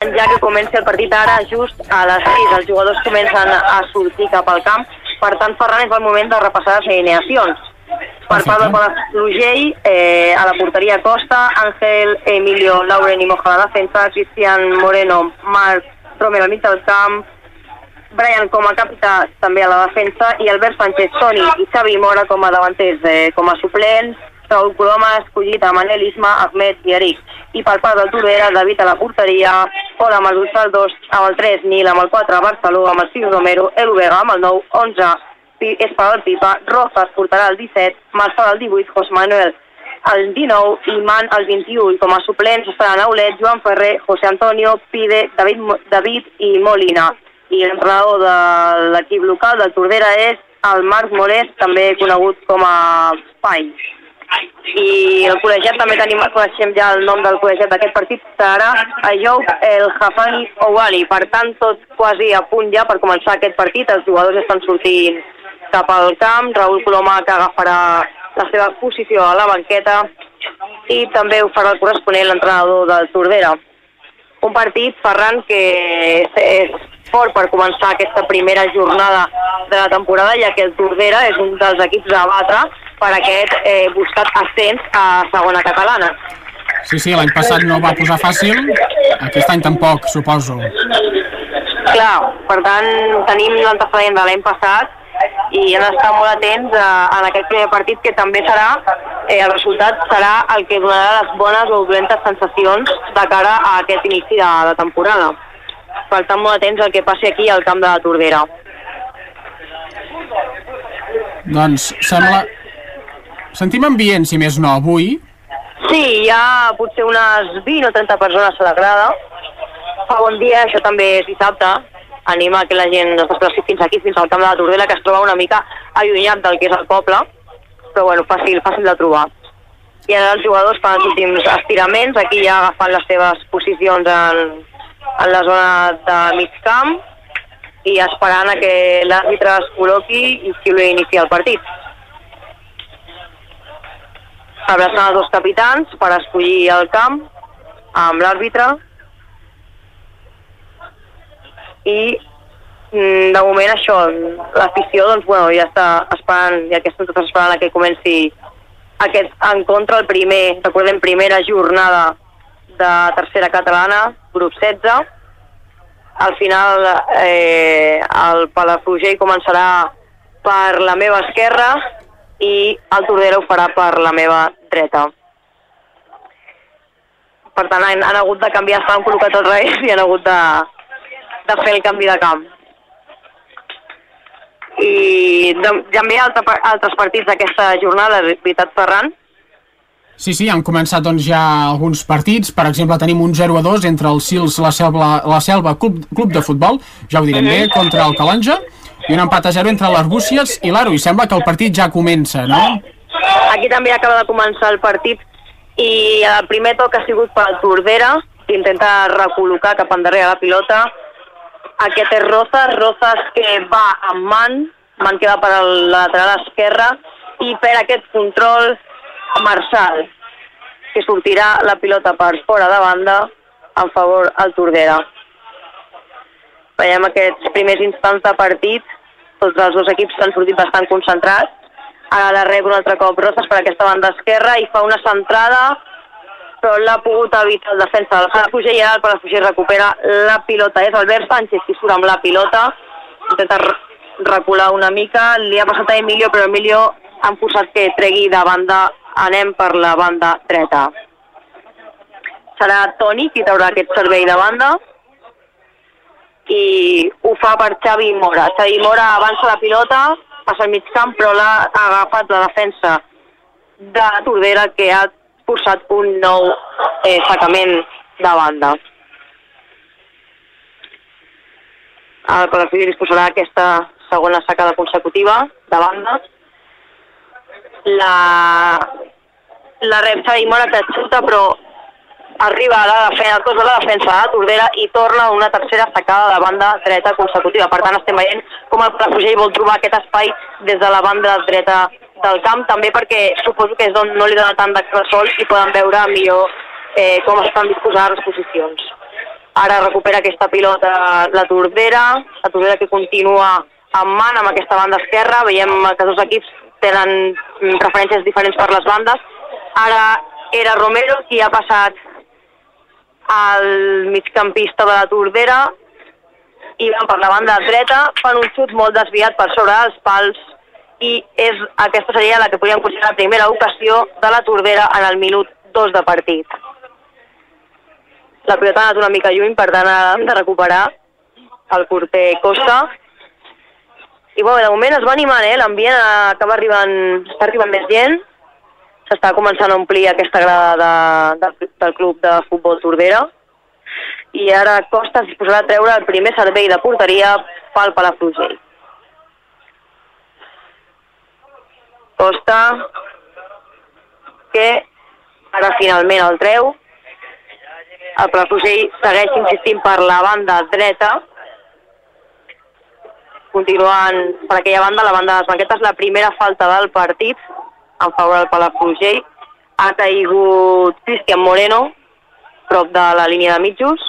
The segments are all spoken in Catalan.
ja que comenci el partit ara, just a les 6, els jugadors comencen a sortir cap al camp, per tant, Ferran, és el moment de repassar les alineacions. Per part del Palafrugell, eh, a la porteria Costa, Ángel, Emilio, Lauren i Moja a la defensa, Cristian Moreno, Marc, Romero al mig del camp, Brian com a capità també a la defensa i Albert Sánchez, Toni i Xavi Mora com a davanters, eh, com a suplents, Raúl Coloma escollit a Manel Isma, Ahmed i Eric. I per part del Tordera, David a la porteria, Ola amb el 2 al 2, amb el 3, Nil amb el 4, Barceló amb el 6, Romero, El Vega amb el 9, 11, és per al Pipa, Rozas portarà el 17, Marçal el 18, José Manuel el 19 i Man el 21 i com a suplents estaran Aulet, Joan Ferrer, José Antonio, Pide, David, David i Molina. I l'entrenador de l'equip local del Tordera és el Marc Morés, també conegut com a Pai i el col·legiat també tenim, coneixem ja el nom del col·legiat d'aquest partit, serà Ayoub El Hafani Ouali. Per tant, tot quasi a punt ja per començar aquest partit. Els jugadors estan sortint cap al camp. Raül Colomà que agafarà la seva posició a la banqueta i també ho farà el corresponent l'entrenador del Tordera. Un partit, Ferran, que és fort per començar aquesta primera jornada de la temporada, ja que el Tordera és un dels equips a batre per aquest eh, buscat ascens a segona catalana. Sí, sí, l'any passat no va posar fàcil, aquest any tampoc, suposo. Clar, per tant, tenim l'antecedent de l'any passat i hem d'estar molt atents a, a aquest primer partit que també serà, eh, el resultat serà el que donarà les bones o dolentes sensacions de cara a aquest inici de, de temporada. Per tant, molt atents al que passi aquí al camp de la Tordera. Doncs sembla, Sentim ambient, si més no, avui. Sí, hi ha potser unes 20 o 30 persones a la grada. Fa bon dia, això també és dissabte. Anima que la gent es desplaci fins aquí, fins al camp de la Tordela, que es troba una mica allunyat del que és el poble, però bueno, fàcil, fàcil de trobar. I ara els jugadors fan els últims estiraments, aquí ja agafant les seves posicions en, en la zona de mig camp i esperant a que l'àrbitre es col·loqui i xiuli iniciar el partit abraçant els dos capitans per escollir el camp amb l'àrbitre i mm, de moment això, l'afició doncs, bueno, ja està esperant, ja que estan esperant que comenci aquest encontre, el primer, recordem, primera jornada de tercera catalana, grup 16. Al final eh, el Palafrugell començarà per la meva esquerra i el Tordera ho farà per la meva dreta. Per tant, han, han hagut de canviar, estaven col·locats al revés i han hagut de, de fer el canvi de camp. I de, també altre, altres partits d'aquesta jornada, veritat, Ferran? Sí, sí, han començat doncs, ja alguns partits. Per exemple, tenim un 0 a 2 entre el Sils La Selva, la Selva Club, Club de Futbol, ja ho direm bé, contra el Calonja i un empat a 0 entre l'Arbúcies i l'Aro, i sembla que el partit ja comença, no? Aquí també acaba de començar el partit i el primer toc ha sigut pel Tordera, que intenta recol·locar cap endarrere la pilota. Aquest és Rozas, Rozas que va amb man, man que va per al lateral esquerre, i per aquest control Marçal, que sortirà la pilota per fora de banda en favor al Tordera. Veiem aquests primers instants de partit tots els dos equips han sortit bastant concentrats. Ara la rep un altre cop Rosas per aquesta banda esquerra i fa una centrada, però l'ha pogut evitar el defensa del Palafrugell i ara el Palafrugell recupera la pilota. És Albert Sánchez qui surt amb la pilota, intenta recular una mica, li ha passat a Emilio, però Emilio han forçat que tregui de banda, anem per la banda dreta. Serà Toni qui traurà aquest servei de banda, i ho fa per Xavi Mora. Xavi Mora avança la pilota, passa al mig camp, però l'ha agafat la defensa de Tordera que ha forçat un nou eh, sacament de banda. El Palafrugell disposarà aquesta segona sacada consecutiva de banda. La, la rep Xavi Mora que xuta però arriba a la defensa, cos de la defensa de Tordera i torna una tercera sacada de banda dreta consecutiva. Per tant, estem veient com el Palafrugell vol trobar aquest espai des de la banda dreta del camp, també perquè suposo que és on no li dona tant de sol i poden veure millor eh, com estan disposades les posicions. Ara recupera aquesta pilota la Tordera, la Tordera que continua en man amb aquesta banda esquerra. Veiem que dos equips tenen preferències diferents per les bandes. Ara era Romero qui ha passat al migcampista de la Tordera i van per la banda dreta, fan un xut molt desviat per sobre dels pals i és, aquesta seria la que podríem considerar la primera ocasió de la Tordera en el minut 2 de partit. La pilota ha anat una mica lluny, per tant hem de recuperar el porter Costa. I bueno, de moment es va animant, eh? l'ambient acaba arribant, està arribant més gent, s'està començant a omplir aquesta grada de, de, del club de futbol Tordera i ara Costa es disposarà a treure el primer servei de porteria pel Palafrugell. Costa, que ara finalment el treu. El Palafrugell segueix insistint per la banda dreta, continuant per aquella banda, la banda de les banquetes, la primera falta del partit en favor del Palafrugell. Ha caigut Cristian Moreno, prop de la línia de mitjos,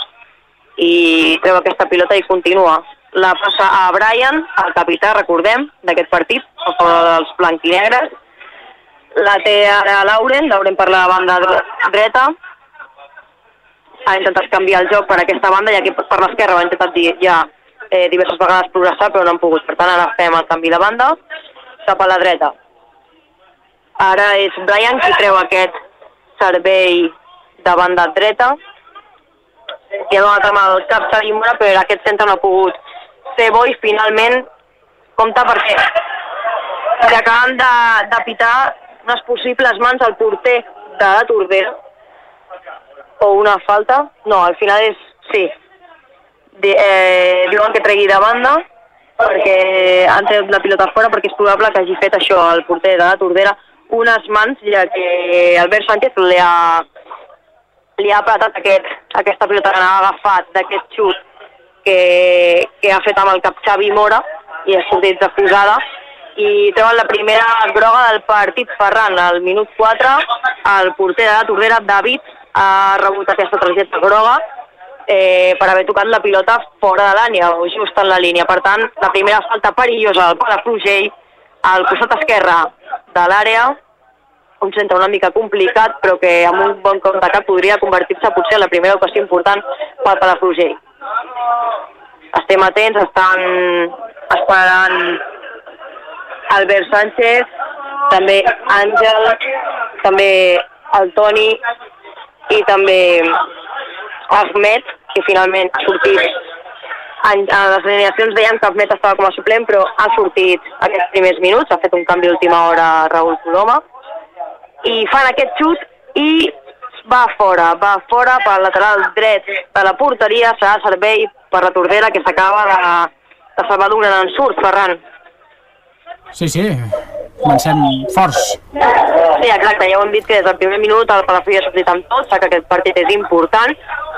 i treu aquesta pilota i continua. La passa a Brian, el capità, recordem, d'aquest partit, a favor dels blanquinegres. La té ara Lauren, Lauren per la banda dreta. Ha intentat canviar el joc per aquesta banda, ja que per l'esquerra ha intentat dir ja eh, diverses vegades progressar, però no han pogut. Per tant, ara fem el canvi de banda cap a la dreta. Ara és Brian qui treu aquest servei de banda dreta. I ha donat amb el cap Xavi Mora, però aquest centre no ha pogut ser bo i finalment compta perquè li acaben de, de pitar unes possibles mans al porter de la Tordera o una falta, no, al final és, sí, de, eh, diuen que tregui de banda perquè han tret la pilota fora perquè és probable que hagi fet això al porter de la Tordera unes mans ja que Albert Sánchez li ha, li ha apretat aquest, aquesta pilota que n'ha agafat d'aquest xut que, que ha fet amb el cap Xavi Mora i ha sortit refusada i treuen la primera groga del partit Ferran al minut 4 el porter de la Tordera David ha rebut aquesta targeta groga eh, per haver tocat la pilota fora de l'àrea o just en la línia. Per tant, la primera falta perillosa del Palafrugell al costat esquerre de l'àrea un centre una mica complicat, però que amb un bon compte de cap podria convertir-se potser en la primera ocasió important pel Palafrugell. Estem atents, estan esperant Albert Sánchez, també Àngel, també el Toni i també Ahmed, que finalment ha sortit en, en les alineacions deien que Ahmed estava com a suplent, però ha sortit aquests primers minuts, ha fet un canvi d'última hora Raül Coloma, i fan aquest xut i va fora, va fora pel lateral dret de la porteria, serà servei per la Tordera que s'acaba de, de salvar d'un gran ensurt, Ferran. Sí, sí, comencem forts. Sí, exacte, ja ho hem dit que des del primer minut el Palafrugell ha sortit amb tot, que aquest partit és important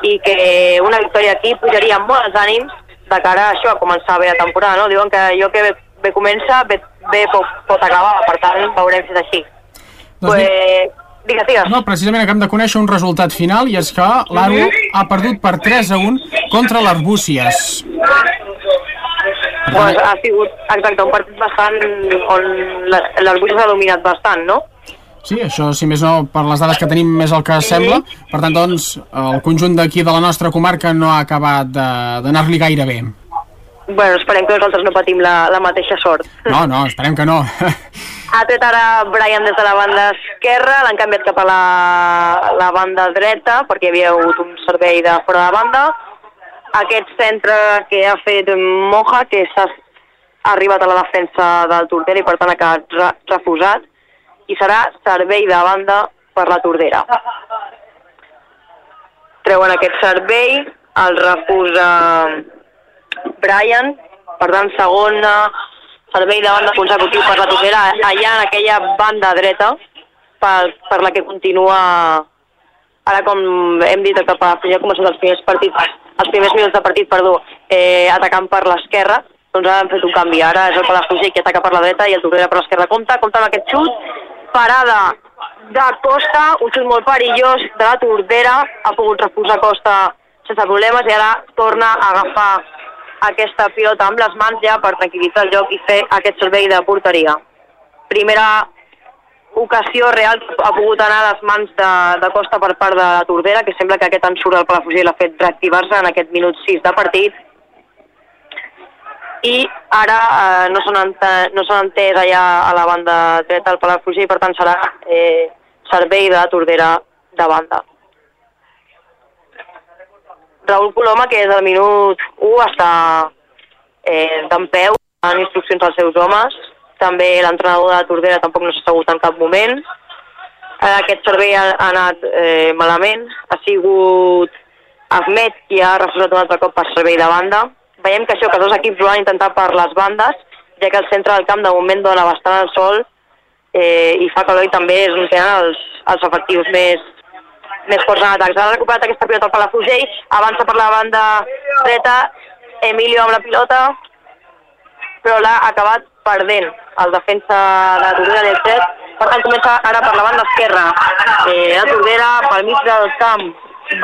i que una victòria aquí pujaria molt els ànims de cara a això, a començar bé la temporada, no? Diuen que allò que bé, bé comença, bé, bé pot, pot acabar, per tant veurem si és així. Doncs pues, digues, digues. No, precisament acabem de conèixer un resultat final i és que l'Aro ha perdut per 3 a 1 contra l'Arbúcies. Pues ha sigut, exacte, un partit bastant on l'Arbúcies ha dominat bastant, no? Sí, això, si més no, per les dades que tenim més el que sembla. Per tant, doncs, el conjunt d'aquí de la nostra comarca no ha acabat d'anar-li gaire bé. Bueno, esperem que nosaltres no patim la, la mateixa sort. No, no, esperem que no. Ha tret ara Brian des de la banda esquerra, l'han canviat cap a la, la banda dreta, perquè hi havia hagut un servei de fora de banda. Aquest centre que ha fet Moja, que s'ha arribat a la defensa del Tordera i per tant ha quedat re, refusat, i serà servei de banda per la Tordera. Treuen aquest servei, el refusa Brian, per tant segona servei de banda consecutiu per la Tordera allà en aquella banda dreta per, per la que continua ara com hem dit que per ja començat els primers partits els primers minuts de partit, perdó, eh, atacant per l'esquerra, doncs ara han fet un canvi. Ara és el Palafrugell que ataca per la dreta i el Tordera per l'esquerra. Compte, compte amb aquest xut. Parada de Costa, un xut molt perillós de la Tordera. Ha pogut refusar Costa sense problemes i ara torna a agafar aquesta pilota amb les mans ja per tranquil·litzar el joc i fer aquest servei de porteria. Primera ocasió real que ha pogut anar a les mans de, de Costa per part de la Tordera, que sembla que aquest ensurt del Palafrugell l'ha fet reactivar-se en aquest minut 6 de partit. I ara eh, no s'han no entès allà a la banda dreta del Palafrugell, per tant serà eh, servei de Tordera de banda. Raül Coloma, que és al minut 1, està eh, d'en peu, en instruccions als seus homes. També l'entrenador de la Tordera tampoc no s'ha assegut en cap moment. Aquest servei ha, ha anat eh, malament. Ha sigut Ahmed qui ha refusat un altre cop per servei de banda. Veiem que això que dos equips ho han intentat per les bandes, ja que el centre del camp de moment dona bastant el sol eh, i fa que l'Oi també és on tenen els, els efectius més, més forts en atacs. Ha recuperat aquesta pilota el Palafrugell, avança per la banda dreta, Emilio amb la pilota, però l'ha acabat perdent el defensa de Tordera del Tret. Per tant, comença ara per la banda esquerra. Eh, la Tordera pel mig del camp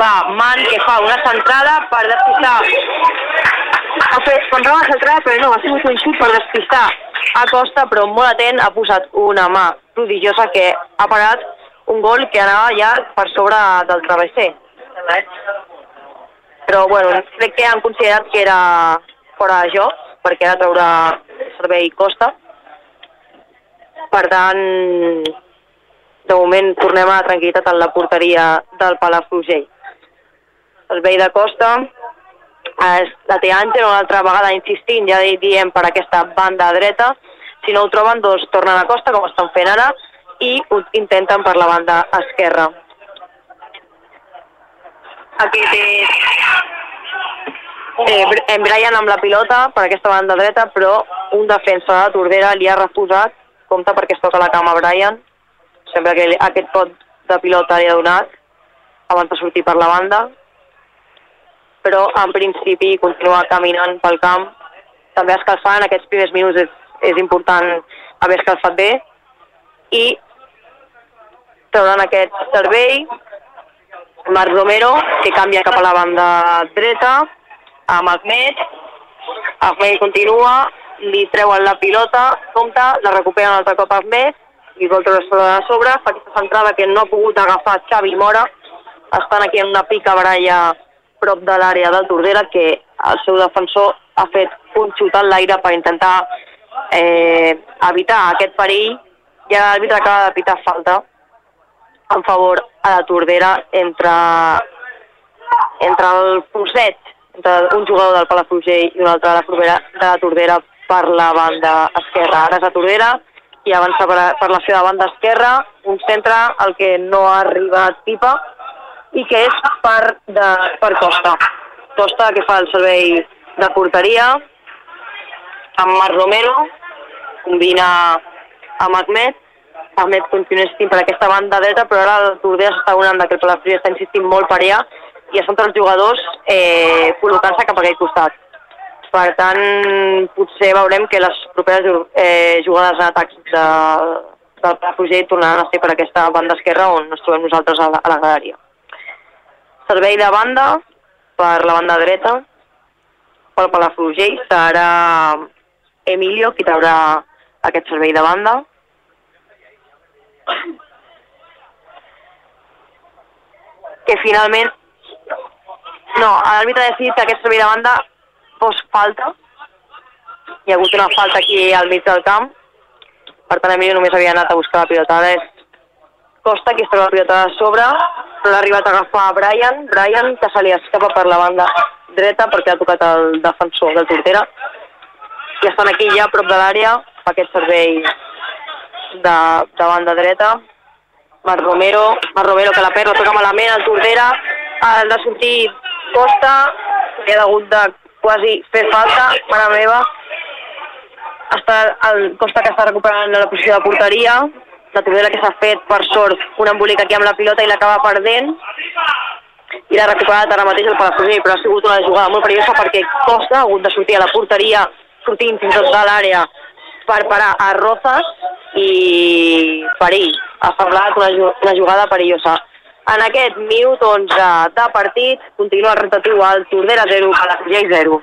va Man, que fa una centrada per despistar. La centrada, però no, ha sigut un xut per despistar a Costa, però molt atent, ha posat una mà prodigiosa que ha parat un gol que anava ja per sobre del travesser. Però, bueno, crec que han considerat que era fora de joc, perquè era treure servei Costa. Per tant, de moment tornem a la tranquil·litat en la porteria del Palafrugell. Servei de Costa, la Àngel una altra vegada insistint, ja diem, per aquesta banda dreta. Si no ho troben, doncs tornen a Costa, com estan fent ara, i ho intenten per la banda esquerra. Aquí té eh, en Brian amb la pilota per aquesta banda dreta, però un defensa de Tordera li ha refusat, compta perquè es toca la cama a Brian, sembla que aquest pot de pilota li ha donat abans de sortir per la banda, però en principi continua caminant pel camp, també escalfant, aquests primers minuts és, és important haver escalfat bé, i trauran aquest servei, Marc Romero, que canvia cap a la banda dreta, amb Ahmed, Ahmed continua, li treuen la pilota, compta, la recuperen un altre cop Ahmed, i vol treure de sobre, fa aquesta centrada que no ha pogut agafar Xavi Mora, estan aquí en una pica baralla prop de l'àrea del Tordera, que el seu defensor ha fet un xut en l'aire per intentar eh, evitar aquest perill, i l'àrbitre acaba de pitar falta en favor a la Tordera entre, entre el Fuset, entre un jugador del Palafrugell i un altre de la, Tordera, de la Tordera per la banda esquerra. Ara és la Tordera i avança per, per la seva banda esquerra, un centre al que no ha arribat Pipa i que és per, de, per Costa. Costa que fa el servei de porteria amb Marc Romero, combina amb Ahmed Ahmed continua insistint per aquesta banda dreta, però ara el Tordera s'està donant que el Palafrugell està insistint molt per allà i tots els jugadors eh, col·locant-se cap a aquell costat. Per tant, potser veurem que les properes eh, jugades en atacs de, del Palafrugell tornaran a ser per aquesta banda esquerra on ens trobem nosaltres a la, a la galeria. Servei de banda per la banda dreta pel Palafrugell serà Emilio qui traurà aquest servei de banda. Que finalment no, l'àrbitre ha decidit que aquest servei de banda fos falta. Hi ha hagut una falta aquí al mig del camp. Per tant Emilio només havia anat a buscar la pilota ara és Costa qui es troba la pilota de sobre. Però l'ha arribat a agafar Brian Brian que se li escapa per la banda dreta perquè ha tocat el defensor del Tortera. I estan aquí ja a prop de l'àrea aquest servei de, de banda dreta. Marc Romero, Marc Romero que la perd, la toca malament, el Tordera ha de sortir Costa, li ha hagut de quasi fer falta, mare meva. Està el Costa que està recuperant la posició de porteria, la Tordera que s'ha fet, per sort, un embolic aquí amb la pilota i l'acaba perdent, i l'ha recuperat ara mateix el Palafrugell, però ha sigut una jugada molt perillosa perquè Costa ha hagut de sortir a la porteria, sortint fins tot de l'àrea per parar a Rozas i perill. Ha semblat una, una jugada perillosa. En aquest minut 11 de partit continua el rotatiu al Tordera 0, Palafrugell 0.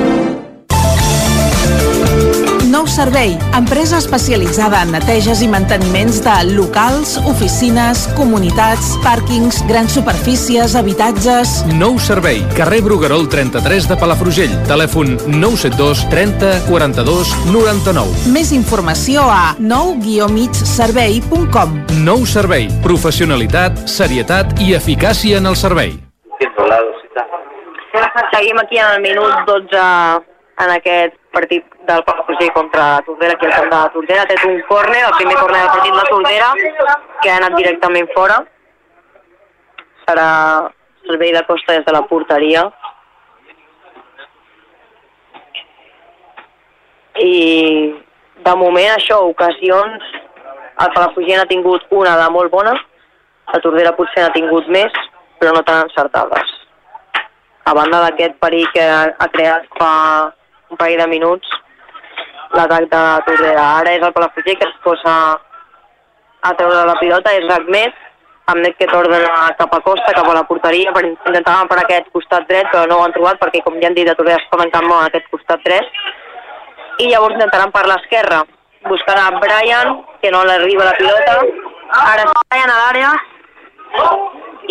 Servei, empresa especialitzada en neteges i manteniments de locals, oficines, comunitats, pàrquings, grans superfícies, habitatges... Nou Servei, carrer Bruguerol 33 de Palafrugell, telèfon 972 30 42 99. Més informació a nou-migservei.com Nou Servei, professionalitat, serietat i eficàcia en el servei. Seguim aquí en el minut 12 en aquest partit del Palafrugell contra Tordera, aquí al camp de la Tordera. Ha un córner, el primer córner del partit de la Tordera, que ha anat directament fora. Serà servei de costa des de la porteria. I de moment això, ocasions, el Palafrugell ha tingut una de molt bona, la Tordera potser n'ha tingut més, però no tan encertades. A banda d'aquest perill que ha creat fa un parell de minuts l'atac de Tordera. Ara és el Palafrugell que es posa a treure la pilota, és Ragmet, amb net que torna cap a costa, cap a la porteria, per intentar per aquest costat dret, però no ho han trobat perquè, com ja han dit, a Tordera es poden camp a aquest costat dret. I llavors intentaran per l'esquerra, buscant a Brian, que no l'arriba la pilota. Ara Brian a l'àrea,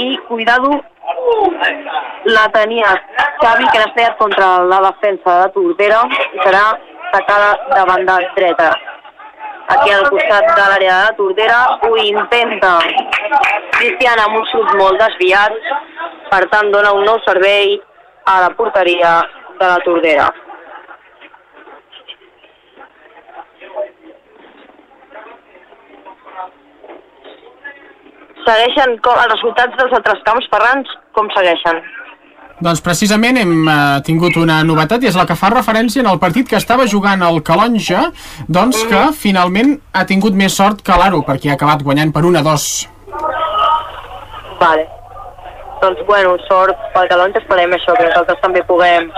i cuidado la tenia Xavi fet contra la defensa de Tordera i serà tacada de banda dreta. Aquí al costat de l'àrea de Tordera ho intenta Cristian amb un xut molt desviat. Per tant dona un nou servei a la porteria de la Tordera. Segueixen com, els resultats dels altres camps, Ferran, com segueixen? Doncs precisament hem uh, tingut una novetat i és la que fa referència en el partit que estava jugant el Calonja, doncs que mm. finalment ha tingut més sort que l'Aro perquè ha acabat guanyant per 1-2. Vale. Doncs bueno, sort pel Calonja, esperem això, que nosaltres també puguem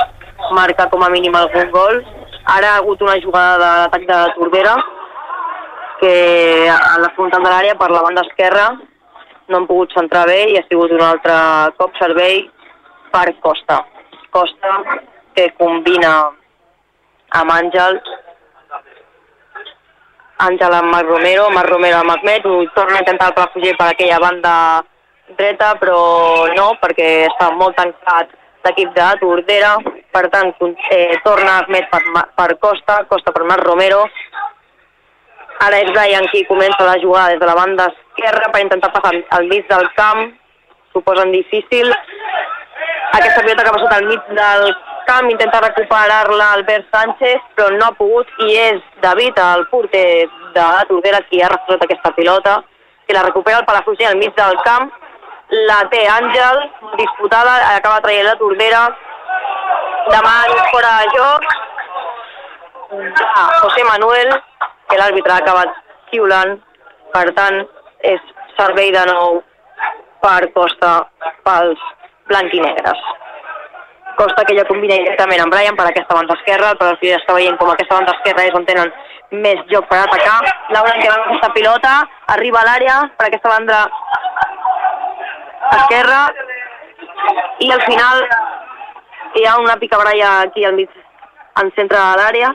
marcar com a mínim algun gol. Ara ha hagut una jugada de l'atac de Tordera que a la frontal de l'àrea per la banda esquerra no han pogut centrar bé i ha sigut un altre cop servei per Costa. Costa que combina amb Àngel Àngel amb Marc Romero, Marc Romero amb Ahmed, ho torna a intentar el fugir per aquella banda dreta, però no, perquè està molt tancat l'equip de Tordera, per tant, eh, torna Ahmed per, per Costa, Costa per Marc Romero, Ara és Brian qui comença la jugada des de la banda esquerra per intentar passar al mig del camp. S'ho posen difícil. Aquesta pilota que ha passat al mig del camp intenta recuperar-la Albert Sánchez, però no ha pogut i és David, el porter de Tordera, qui ha refugiat aquesta pilota, que la recupera el Palafrugell al mig del camp. La té Àngel, disputada, acaba traient la Tordera. Demà fora de joc. Ja, José Manuel, que l'àrbitre ha acabat xiulant, per tant, és servei de nou per Costa pels blanquinegres. Costa que ja combina directament amb Brian per aquesta banda esquerra, però ja està veient com aquesta banda esquerra és on tenen més joc per atacar. Laura que va amb aquesta pilota, arriba a l'àrea per aquesta banda esquerra i al final hi ha una picabralla aquí al mig en centre de l'àrea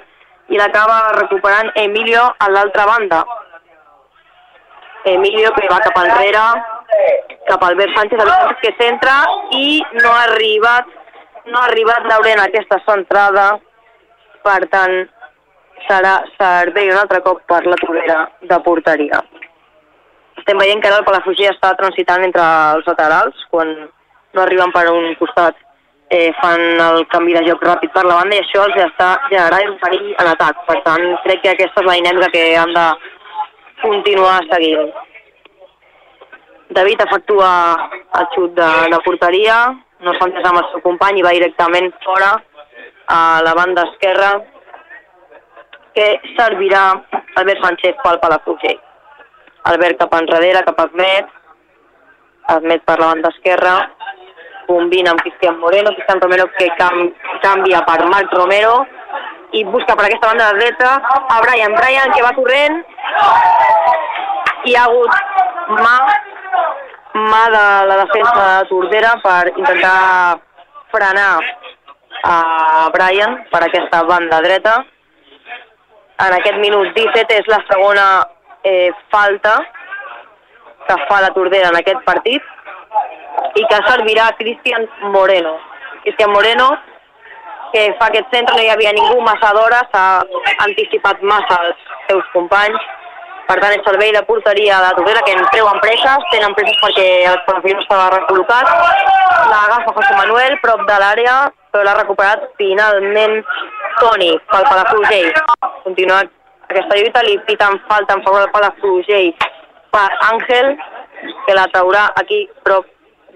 i l'acaba recuperant Emilio a l'altra banda. Emilio que va cap enrere, cap al Albert Sánchez, Sánchez que centra i no ha arribat no ha arribat Lauren aquesta centrada, per tant serà servei un altre cop per la torera de porteria. Estem veient que ara el Palafrugell està transitant entre els laterals, quan no arriben per un costat eh, fan el canvi de joc ràpid per la banda i això els està generant un perill en atac. Per tant, crec que aquesta és la dinàmica que han de continuar seguint. David efectua el xut de, de porteria, no s'ha entès amb el seu company i va directament fora a la banda esquerra que servirà Albert Sánchez pel Palafrugell. Albert cap enrere, cap a Admet, Admet per la banda esquerra, combina amb Cristian Moreno, Cristian Romero que cam canvia per Marc Romero i busca per aquesta banda de dreta a Brian, Brian que va corrent i ha hagut mà mà de la defensa de Tordera per intentar frenar a Brian per aquesta banda dreta. En aquest minut 17 és la segona eh, falta que fa la Tordera en aquest partit i que servirà Cristian Moreno. Cristian Moreno, que fa aquest centre, no hi havia ningú massa d'hora, s'ha anticipat massa els seus companys, per tant, és servei de porteria de Tordera que en treuen presses, tenen presses perquè el perfil no estava recol·locat. L'agafa José Manuel, prop de l'àrea, però l'ha recuperat finalment Toni pel Palafrugell. Continua aquesta lluita, li piten falta en favor del Palafrugell per Àngel, que la traurà aquí prop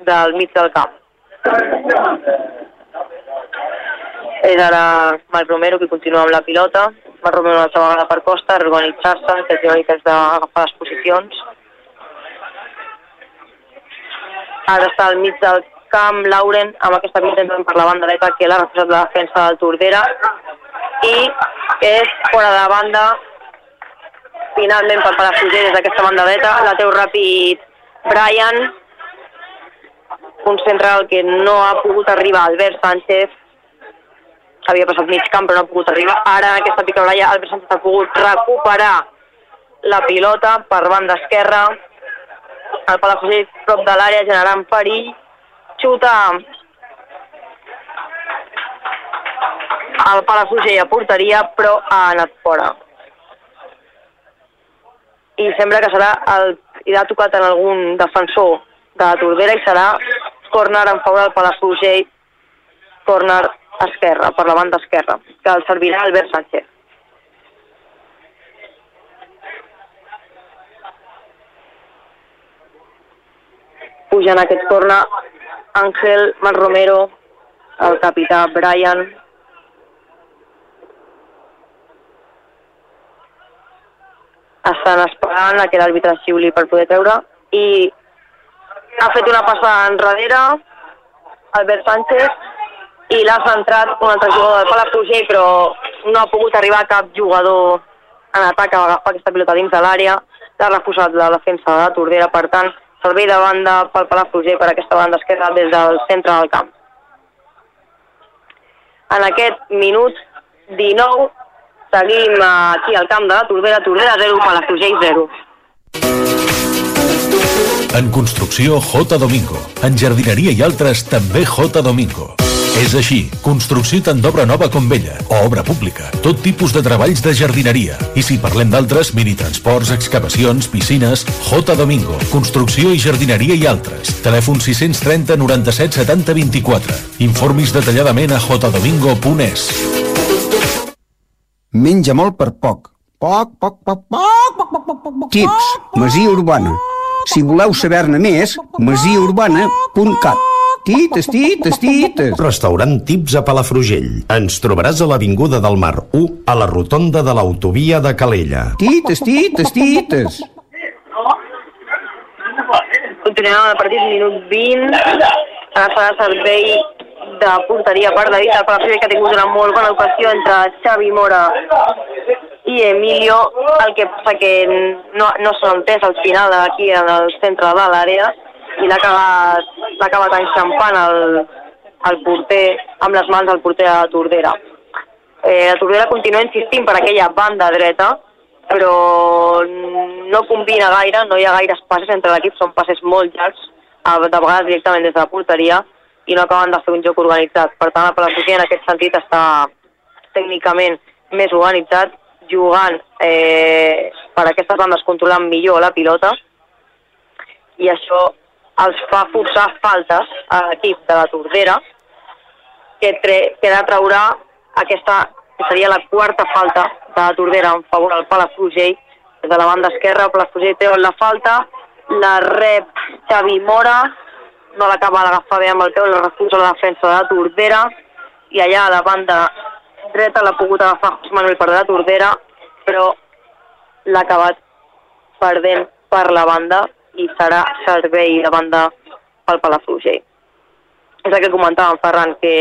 del mig del camp. És ara Marc Romero qui continua amb la pilota. Marc Romero una altra vegada per Costa, reorganitzar-se, que que és d'agafar les posicions. Ara està al mig del camp Lauren amb aquesta pinta per la banda dreta que l'ha refusat la defensa del Tordera i és fora de banda finalment per Palafrugell des d'aquesta banda dreta la teu ràpid Brian un central que no ha pogut arribar Albert Sánchez havia passat mig camp però no ha pogut arribar. Ara en aquesta picabralla Albert Sánchez ha pogut recuperar la pilota per banda esquerra. El Palafrugell prop de l'àrea generant perill. Xuta. El Palafrugell a porteria però ha anat fora. I sembla que serà el, i ha tocat en algun defensor de la Tordera i serà córner en favor del Palafrugell, córner esquerra, per la banda esquerra, que el servirà Albert Sánchez. Puja en aquest córner Àngel Mal Romero, el capità Brian, estan esperant a que l'àrbitre xiuli per poder treure i ha fet una passa enrere Albert Sánchez i l'ha centrat un altre jugador del Palafrugell però no ha pogut arribar cap jugador en atac a agafar aquesta pilota dins de l'àrea l'ha refusat la defensa de Tordera per tant servei de banda pel Palafrugell per aquesta banda esquerra des del centre del camp en aquest minut 19 seguim aquí al camp de la Tordera, Tordera 0, Palafrugell 0. En construcció J. Domingo. En jardineria i altres també J. Domingo. És així, construcció tant d'obra nova com vella, o obra pública, tot tipus de treballs de jardineria. I si parlem d'altres, minitransports, excavacions, piscines, J. Domingo, construcció i jardineria i altres. Telèfon 630 97 70 24. Informis detalladament a jdomingo.es. Menja molt per poc. Poc, poc, poc, poc, poc, poc, poc, poc. Tips, Masia Urbana. Si voleu saber-ne més, masiaurbana.cat. Tites, tites, tites. Restaurant Tips a Palafrugell. Ens trobaràs a l'Avinguda del Mar 1, a la rotonda de l'autovia de Calella. Tites, tites, tites. Continuem amb el partit, minut 20. Ara serà servei de porteria per David el Palafrugell que ha tingut una molt bona ocasió entre Xavi Mora i Emilio, el que passa que no, no s'ha entès al final aquí en el centre de l'àrea i l'ha acabat, acabat enxampant el, el porter amb les mans del porter de la Tordera. Eh, la Tordera continua insistint per aquella banda dreta, però no combina gaire, no hi ha gaires passes entre l'equip, són passes molt llargs, de vegades directament des de la porteria, i no acaben de fer un joc organitzat. Per tant, el Palafrugell en aquest sentit està tècnicament més organitzat, jugant eh, per aquestes bandes controlant millor la pilota i això els fa forçar faltes a l'equip de la Tordera que, tre que de traurà aquesta que seria la quarta falta de la Tordera en favor del Palafrugell. De la banda esquerra, el Palafrugell treu la falta la rep Xavi Mora, no l'acaba d'agafar bé amb el peu, la refusa la defensa de la Tordera, i allà a la banda dreta l'ha pogut agafar José Manuel per la Tordera, però l'ha acabat perdent per la banda i serà servei de banda pel Palafrugell. És el que comentàvem, Ferran, que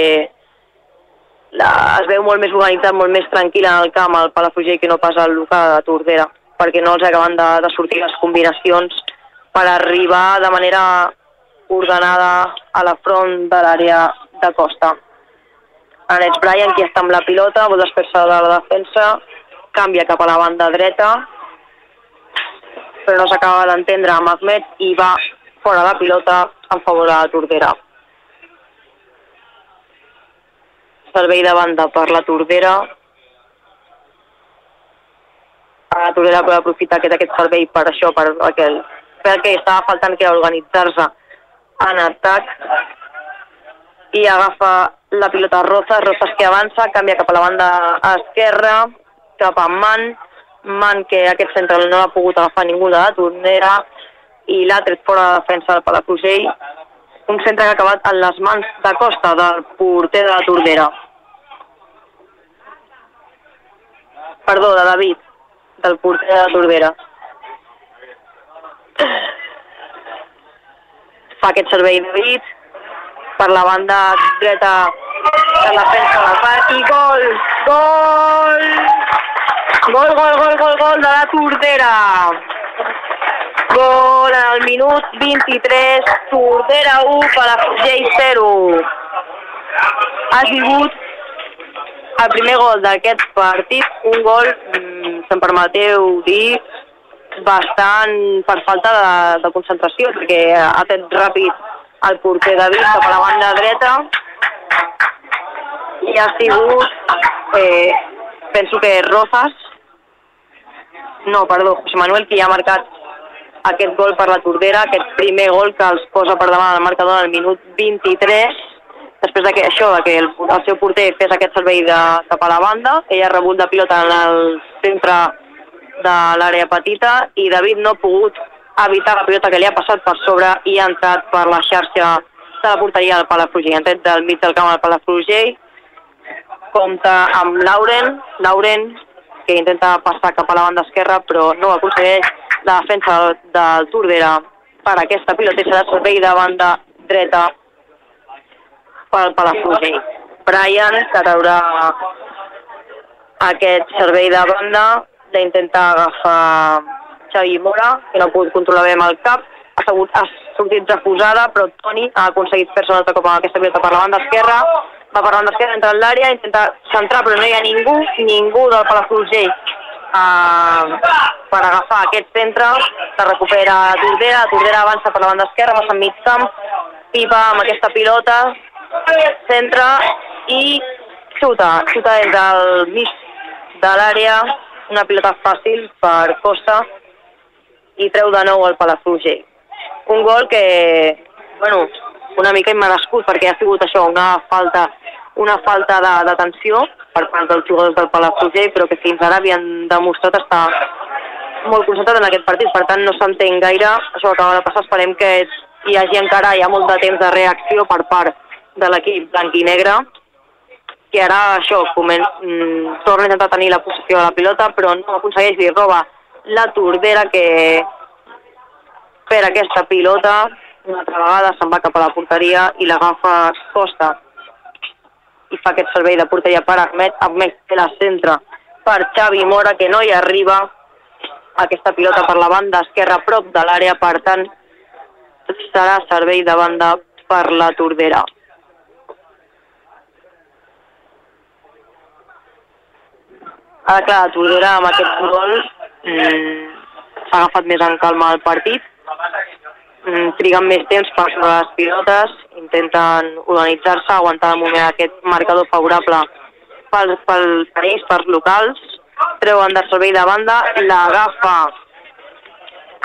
la, es veu molt més organitzat, molt més tranquil en el camp al Palafrugell que no pas al local de Tordera, perquè no els acaben de, de sortir les combinacions per arribar de manera ordenada a la front de l'àrea de costa. Ara és Brian qui està amb la pilota, vol despersar de la defensa, canvia cap a la banda dreta, però no s'acaba d'entendre amb Ahmed i va fora la pilota en favor de la Tordera. Servei de banda per la Tordera. La Tordera pot aprofitar aquest, aquest servei per això, per aquell, perquè estava faltant que era organitzar-se en atac i agafa la pilota Rozas, Rozas que avança, canvia cap a la banda esquerra, cap a Man, Man que aquest centre no l'ha pogut agafar ningú de la tornera i l'ha tret fora de defensa del Palafrugell, un centre que ha acabat en les mans de costa del porter de la Tordera. Perdó, de David, del porter de la Tordera. Fa aquest servei David, per la banda dreta de la defensa de la part i gol! Gol! Gol, gol, gol, gol, gol de la Tordera! Gol en el minut 23, Tordera 1, Palafrugell 0. Ha sigut el primer gol d'aquest partit, un gol, mm, si em permeteu dir, bastant per falta de, de concentració, perquè ha fet ràpid el porter David cap a la banda dreta i ha sigut, eh, penso que Rozas, no, perdó, José Manuel, qui ha marcat aquest gol per la Tordera, aquest primer gol que els posa per davant el marcador el minut 23, després de que això, de que el, el seu porter fes aquest servei de, cap a la banda, ell ha rebut la pilota en el centre de l'àrea petita i David no ha pogut evitar la pilota que li ha passat per sobre i ha entrat per la xarxa de la porteria del Palafrugell. Ha entrat del mig del camp del Palafrugell, compta amb Lauren, Lauren que intenta passar cap a la banda esquerra però no aconsegueix la defensa del, Tordera per aquesta pilota i serà servei de banda dreta pel Palafrugell. Brian, que traurà aquest servei de banda, d'intentar agafar Xavi Mora, que no ha pogut controlar bé amb el cap, ha, segut, ha sortit refusada, però Toni ha aconseguit fer-se un altre cop amb aquesta pilota per la banda esquerra, va per banda esquerra, entra en l'àrea, intenta centrar, però no hi ha ningú, ningú del Palafrugell uh, per agafar aquest centre, que recupera Tordera, Tordera avança per la banda esquerra, passa en mig camp, pipa amb aquesta pilota, centre i xuta, xuta des del mig de l'àrea, una pilota fàcil per Costa i treu de nou el Palafrugell. Un gol que, bueno, una mica immerescut perquè ha sigut això, una falta, una falta tensió per part dels jugadors del Palafrugell, però que fins ara havien demostrat estar molt concentrat en aquest partit, per tant no s'entén gaire això que acaba de passar, esperem que hi hagi encara hi ha molt de temps de reacció per part de l'equip blanc i negre, que ara això comen, mm, torna a intentar tenir la possessió de la pilota, però no aconsegueix i roba la Tordera que per aquesta pilota una altra vegada se'n va cap a la porteria i l'agafa Costa i fa aquest servei de porteria per Ahmed, Ahmed que la centra per Xavi Mora que no hi arriba. Aquesta pilota per la banda esquerra prop de l'àrea, per tant serà servei de banda per la Tordera. Ara, clar, la Tordera amb aquest gol mm, s'ha agafat més en calma el partit, triguen més temps per sobre les pilotes, intenten organitzar-se, aguantar de moment aquest marcador favorable pels, pels, per ells, pels locals, treuen de servei de banda, l'agafa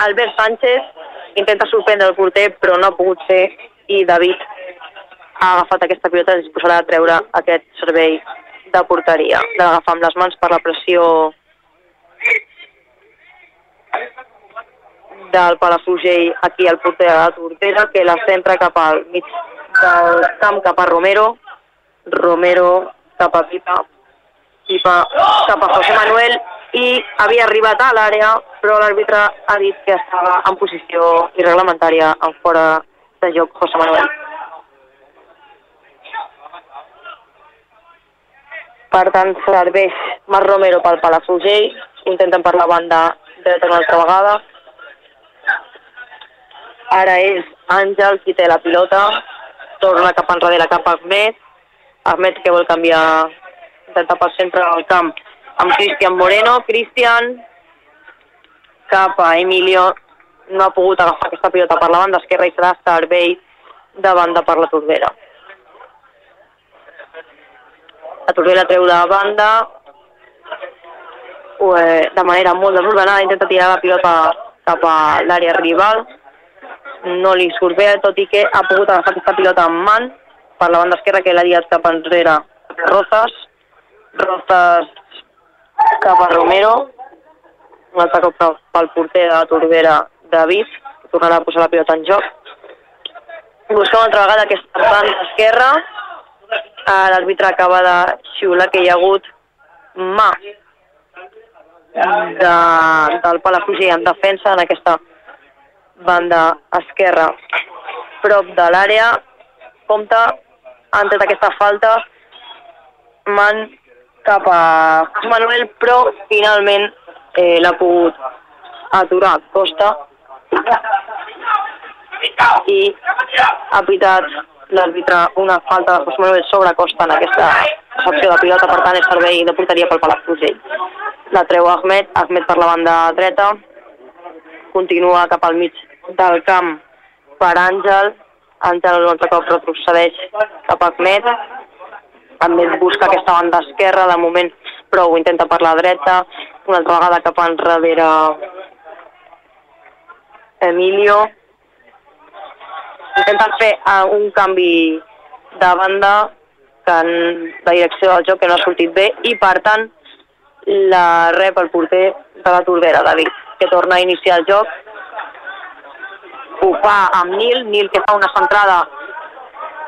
Albert Sánchez, intenta sorprendre el porter però no ha pogut ser i David ha agafat aquesta pilota i es disposarà a treure aquest servei de porteria, de l'agafar amb les mans per la pressió del Palafrugell aquí al porter de la Tortera, que la centra cap al mig del camp, cap a Romero, Romero cap a Pipa, Pipa cap a José Manuel, i havia arribat a l'àrea, però l'àrbitre ha dit que estava en posició irreglamentària en fora de joc José Manuel. Per tant, serveix Marc Romero pel Palafrugell, intenten per la banda dreta una altra vegada. Ara és Àngel qui té la pilota, torna cap enrere cap a Ahmed, Ahmed que vol canviar, intenta pel centre del camp amb Cristian Moreno, Cristian cap a Emilio, no ha pogut agafar aquesta pilota per la banda esquerra i serà servei de banda per la Tordera. La Tordera treu de banda, de manera molt desordenada, intenta tirar la pilota cap a l'àrea rival, no li surt bé, tot i que ha pogut agafar aquesta pilota en man per la banda esquerra que l'ha diat cap enrere Rozas, Rozas cap a Romero, un altre cop pel- porter de la Tordera David, que tornarà a posar la pilota en joc. Busca una altra vegada aquesta banda esquerra, l'àrbitre acaba de xiular que hi ha hagut mà de, del Palafrugell en defensa en aquesta banda esquerra prop de l'àrea. Compte, han tret aquesta falta, man cap a Manuel, però finalment eh, l'ha pogut aturar Costa i ha pitat l'àrbitre una falta de José Manuel sobre Costa en aquesta secció de pilota, per tant és servei de porteria pel Palafrugell. La treu Ahmed, Ahmed per la banda dreta, continua cap al mig del camp per Àngel, Àngel un altre cop retrocedeix cap a Ahmed, Ahmed busca aquesta banda esquerra, de moment però ho intenta per la dreta, una altra vegada cap enrere Emilio, intenten fer uh, un canvi de banda que en la direcció del joc que no ha sortit bé i per tant la rep el porter de la Tordera, David, que torna a iniciar el joc. Ho fa amb Nil, Nil que fa una centrada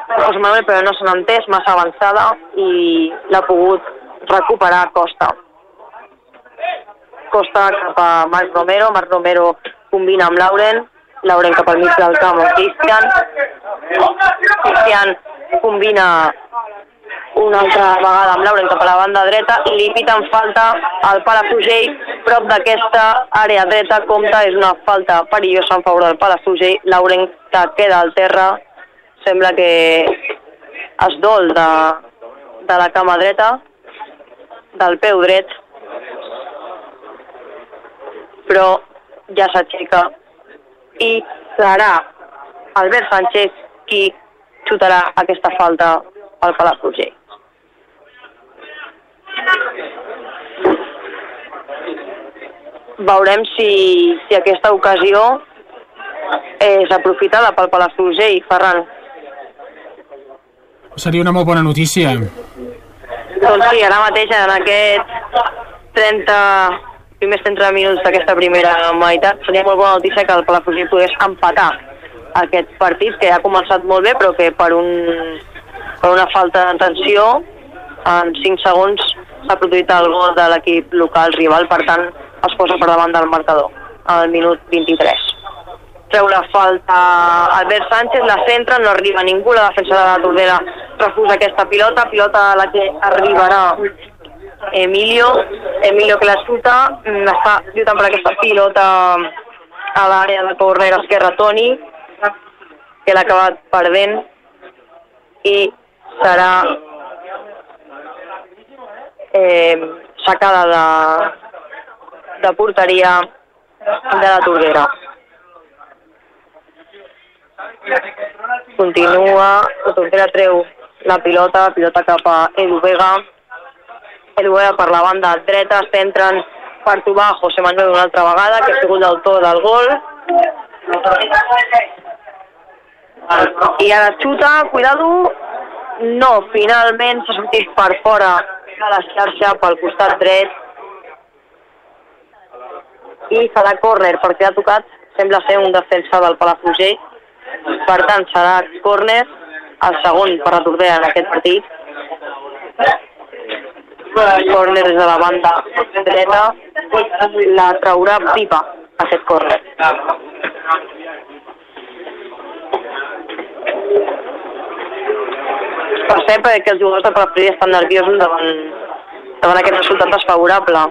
Manuel però no n'ha entès, massa avançada i l'ha pogut recuperar Costa. Costa cap a Marc Romero, Marc Romero combina amb Lauren, Lauren cap al mig del camp amb Cristian, Cristian combina una altra vegada amb Lauren cap a la banda dreta i li piten falta al Palafrugell prop d'aquesta àrea dreta compta és una falta perillosa en favor del Palafrugell Lauren que queda al terra sembla que es dol de, de la cama dreta del peu dret però ja s'aixeca i serà Albert Sánchez qui xutarà aquesta falta al Palafrugell. Veurem si, si aquesta ocasió és aprofitada pel Palafrugell, Ferran. Seria una molt bona notícia. Doncs sí, ara mateix en aquest 30, primers 30 minuts d'aquesta primera meitat seria molt bona notícia que el Palafrugell pogués empatar aquest partit que ha començat molt bé però que per, un, per una falta d'atenció en 5 segons s'ha produït el gol de l'equip local rival, per tant es posa per davant del marcador al minut 23. Treu la falta Albert Sánchez, la centra, no arriba ningú, la defensa de la Tordera refusa aquesta pilota, pilota a la que arribarà Emilio, Emilio que la xuta, mm, està lluitant per aquesta pilota a l'àrea de corner esquerra Toni, que l'ha acabat perdent i serà eh, sacada de, de porteria de la Tordera. Continua, la Tordera treu la pilota, pilota cap a Edu Vega, Edu Vega per la banda dreta, centren per trobar José Manuel una altra vegada, que ha sigut l'autor del gol. I ara xuta, cuidado, no, finalment s'ha sortit per fora de la xarxa pel costat dret i serà córner perquè ha tocat sembla ser un defensa del Palafrugell. Per tant, serà córner, el segon per la Tordera en aquest partit. Córner des de la banda dreta, la traurà Pipa, aquest córner. Per cert, perquè els jugadors de Palafrugell estan nerviosos davant, davant aquest resultat desfavorable.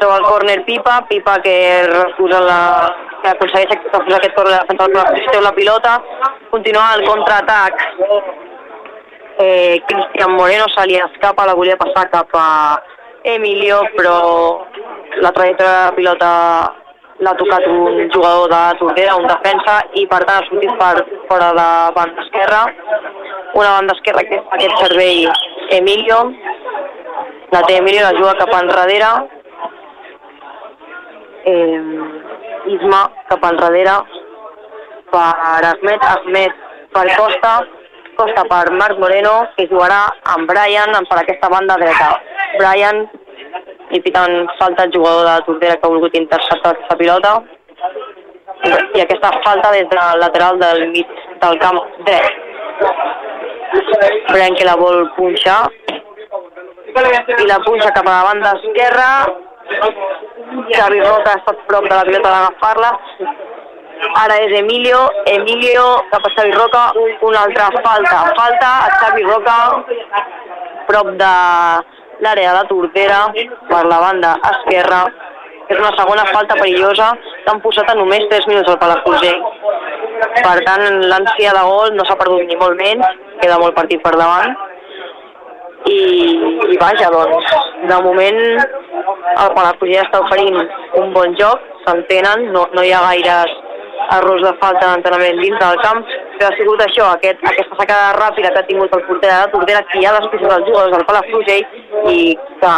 Treu el córner Pipa, Pipa que refusa la, que aconsegueix refusar aquest córner de defensa del Palafrugell, treu la pilota, continua el contraatac. Eh, Cristian Moreno se li escapa, la volia passar cap a Emilio, però la trajectòria de la pilota l'ha tocat un jugador de Tordera, un defensa, i per tant ha sortit per fora de banda esquerra. Una banda esquerra que fa aquest servei Emilio. La té Emilio, la juga cap enrere. Eh, Isma cap enrere per Ahmed, Ahmed per Costa, Costa per Marc Moreno, que jugarà amb Brian per aquesta banda dreta. Brian i pitant falta el jugador de Tordera que ha volgut interceptar aquesta pilota. I aquesta falta des del lateral del mig del camp dret. Brian que la vol punxar. I la punxa cap a la banda esquerra. Xavi Roca ha estat prop de la pilota d'agafar-la ara és Emilio. Emilio cap a Xavi Roca. Una altra falta, falta a Xavi Roca prop de l'àrea de Tordera per la banda esquerra. És una segona falta perillosa. L'han posat a només 3 minuts al Palafrugell. Per tant l'ànsia de gol no s'ha perdut ni molt menys. Queda molt partit per davant. I, i vaja, doncs, de moment el Palafrugell està oferint un bon joc, s'entenen, no, no hi ha gaires errors de falta d'entrenament dins del camp, però ha sigut això, aquest, aquesta sacada ràpida que ha tingut el porter de la Tordera, que ha despistat els jugadors del Palafrugell i que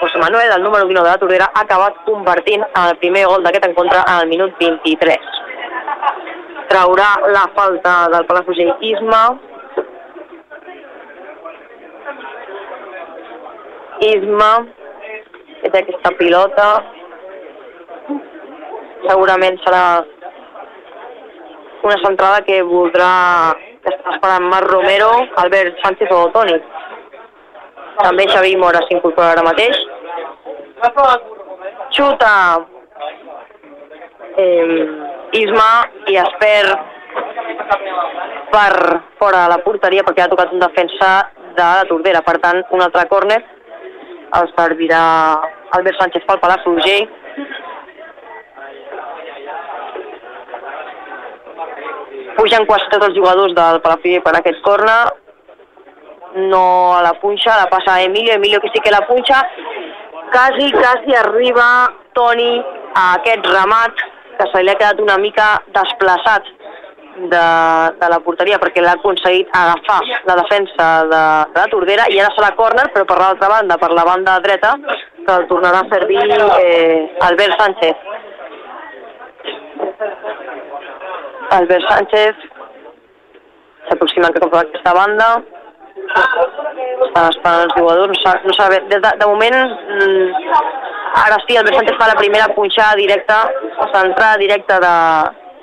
José Manuel, el número 19 de la Tordera, ha acabat convertint el primer gol d'aquest encontre en el minut 23. Traurà la falta del Palafrugell Isma, Isma, que té aquesta pilota. Segurament serà una centrada que voldrà que està esperant Marc Romero, Albert Sánchez o Toni. També Xavi Mora s'incorpora ara mateix. Xuta eh, Isma i es perd per fora de la porteria perquè ha tocat un defensa de la Tordera. Per tant, un altre córner el servirà Albert Sánchez pel Palafrugell. Pugen quasi tots els jugadors del Palafrugell per aquest corna. No a la punxa, la passa a Emilio, Emilio que sí que la punxa. Quasi, quasi arriba Toni a aquest ramat que se li ha quedat una mica desplaçat de, de la porteria perquè l'ha aconseguit agafar la defensa de, de la Tordera i ara serà córner però per l'altra banda, per la banda dreta que el tornarà a servir eh, Albert Sánchez Albert Sánchez s'aproxima cap a aquesta banda. Estan esperant els jugadors no, no sabe, de, de, de moment mm, ara sí, Albert Sánchez fa la primera punxada directa centrada directa de,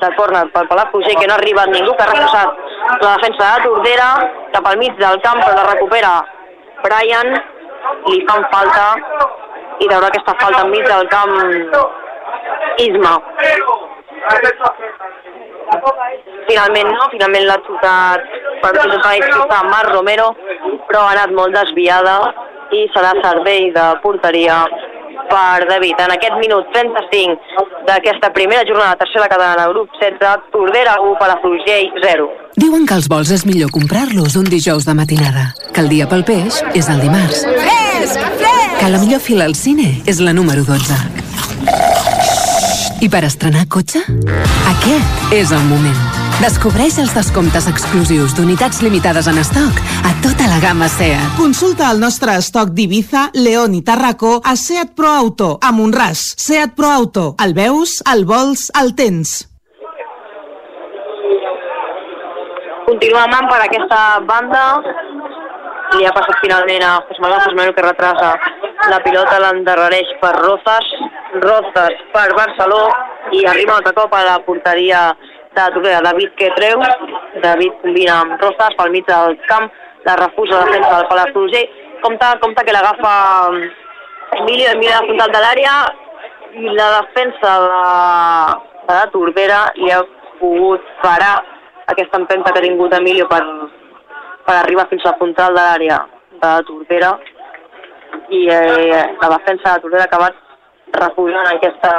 de córner pel Palafrugell que no ha arribat ningú, que ha reforçat la defensa de Tordera cap al mig del camp però la recupera Brian li fan falta i veurà aquesta falta enmig del camp Isma finalment no, finalment l'ha xutat per intentar expulsar Marc Romero però ha anat molt desviada i serà servei de porteria per David. En aquest minut 35 d'aquesta primera jornada tercera catalana, grup 16, Tordera 1, Palafrugell 0. Diuen que els vols és millor comprar-los un dijous de matinada, que el dia pel peix és el dimarts. Fresc! Fresc! Que la millor fila al cine és la número 12. I per estrenar cotxe? Aquest és el moment. Descobreix els descomptes exclusius d'unitats limitades en estoc a tota la gamma SEAT. Consulta el nostre estoc d'Ibiza, León i Tarracó a SEAT Pro Auto, a Montràs. SEAT Pro Auto. El veus, el vols, el tens. Continua Amant per aquesta banda. Li ha passat finalment a Manuel, José Manuel que retrasa la pilota, l'endarrereix per Rozas. Rozas per Barceló. i arriba un altre cop a la porteria de Tordera. David que treu, David combina amb Rosas pel mig del camp, la refusa la defensa del Palafrugell, compta, compta que l'agafa Emilio, Emilio a la frontal de l'àrea i la defensa de, de la Tordera li ha pogut parar aquesta empenta que ha tingut Emilio per, per arribar fins a la frontal de l'àrea de la Tordera i eh, la defensa de Tordera ha acabat refugant aquesta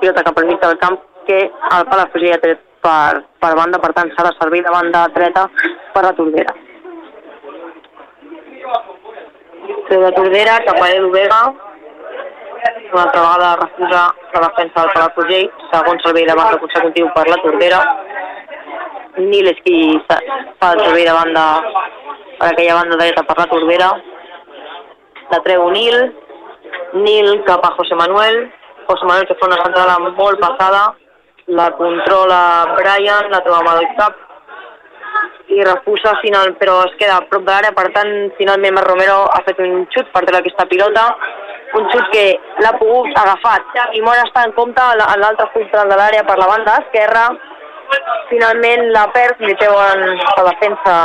pilota al mig del camp que el Palafrugell ha tret per, per banda, per tant s'ha de servir de banda dreta per la Tordera. Treu de Tordera cap a Edu Vega, una altra vegada refusa la defensa del Palafrugell, segon servei de banda consecutiu per la Tordera. Nil és qui fa el servei de banda per aquella banda dreta per la Tordera. La treu Nil, Nil cap a José Manuel, José Manuel que fa una centrada molt passada, la controla Brian, la troba el cap i refusa final, però es queda a prop de l'àrea, per tant, finalment Romero ha fet un xut per treure aquesta pilota, un xut que l'ha pogut agafat i Mora està en compte l'altre frontal de l'àrea per la banda esquerra, finalment la perd, li treuen la defensa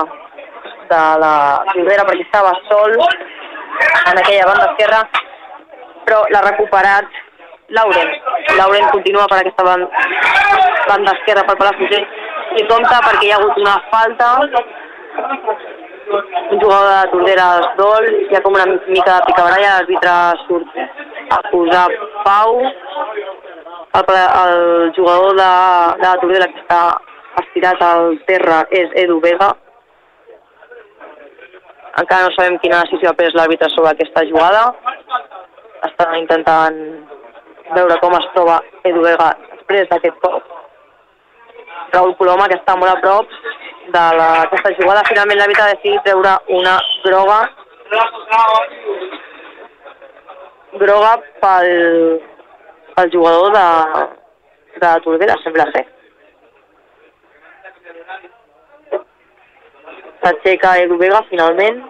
de la Rivera perquè estava sol en aquella banda esquerra, però l'ha recuperat Lauren. Lauren continua per aquesta banda, banda esquerra per Palafrugell i compta perquè hi ha hagut una falta un jugador de Tordera es dol, hi ha com una mica de picabaralla, l'àrbitre surt a posar pau, el, el jugador de, de la Tordera que està estirat al terra és Edu Vega, encara no sabem quina decisió ha pres l'àrbitre sobre aquesta jugada, està intentant veure com es troba Edu Vega després d'aquest cop. Raúl Coloma, que està molt a prop d'aquesta jugada. Finalment l'àrbitre ha decidit treure una groga groga pel, pel jugador de, de Tordera, sembla ser. S'aixeca Edu Vega finalment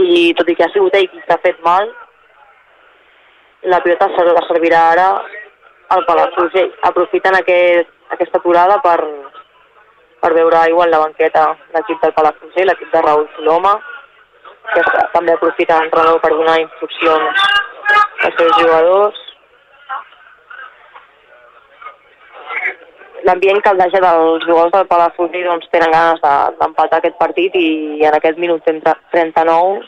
i tot i que ha sigut ell qui s'ha fet mal, la pilota se la servirà ara al Palafrugell. Aprofiten aquest, aquesta aturada per, per veure aigua en la banqueta l'equip del Palafrugell, l'equip de Raúl Coloma, que també aprofita l'entrenador per donar instruccions als seus jugadors. L'ambient caldeja dels jugadors del Palafrugell doncs, tenen ganes d'empatar de, aquest partit i en aquest minut 39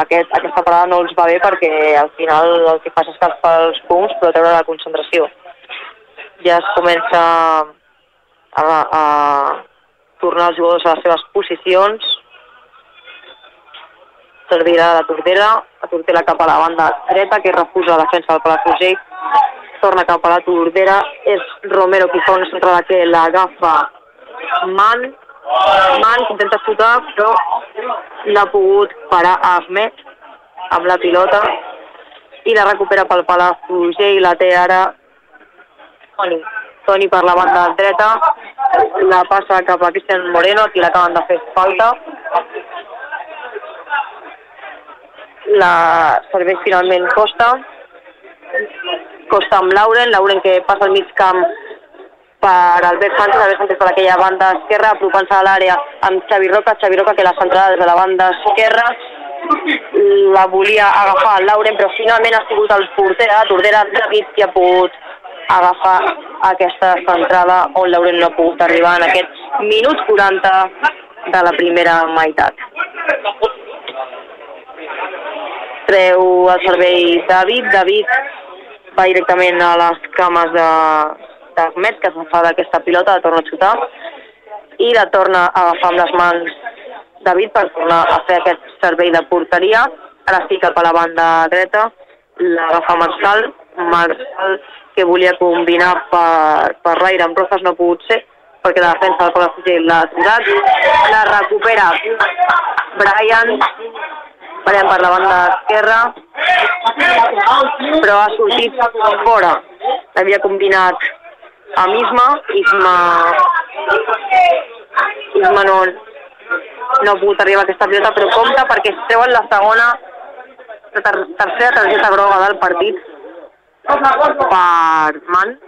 aquest, aquesta parada no els va bé perquè al final el que fa és escalfar els punts però treure la concentració. Ja es comença a, a tornar els jugadors a les seves posicions. Servirà la Tordera, la Tordera cap a la banda dreta que refusa la defensa del Palafrugell. Torna cap a la Tordera, és Romero qui fa una centrada que l'agafa Man, Man que intenta xutar però l'ha pogut parar Ahmed amb la pilota i la recupera pel Palafrugell la té ara Toni. Toni per la banda dreta, la passa cap a Cristian Moreno, aquí l'acaben de fer falta. La serveix finalment Costa. Costa amb Lauren, Lauren que passa al mig camp per Albert Sánchez, Albert Sánchez per aquella banda esquerra, apropant-se a l'àrea amb Xavi Roca, Xavi Roca que la centrada des de la banda esquerra, la volia agafar el Lauren, però finalment ha sigut el porter de Tordera, David, qui ha pogut agafar aquesta centrada on Lauren no ha pogut arribar en aquest minut 40 de la primera meitat. Treu el servei David, David va directament a les cames de, d'Ahmed, que se'n fa d'aquesta pilota, la torna a xutar, i la torna a agafar amb les mans David per tornar a fer aquest servei de porteria. Ara sí cap a la banda dreta, l'agafa Marçal, Marçal que volia combinar per, per l'aire amb Rojas no ha pogut ser, perquè la defensa del Palafrugell l'ha aturat, la recupera Brian, Brian per la banda esquerra, però ha sortit fora. Havia combinat amb Isma, Isma, Isma no, no ha pogut arribar a aquesta pilota, però compta perquè es treuen la segona, la ter tercera targeta groga del partit per Man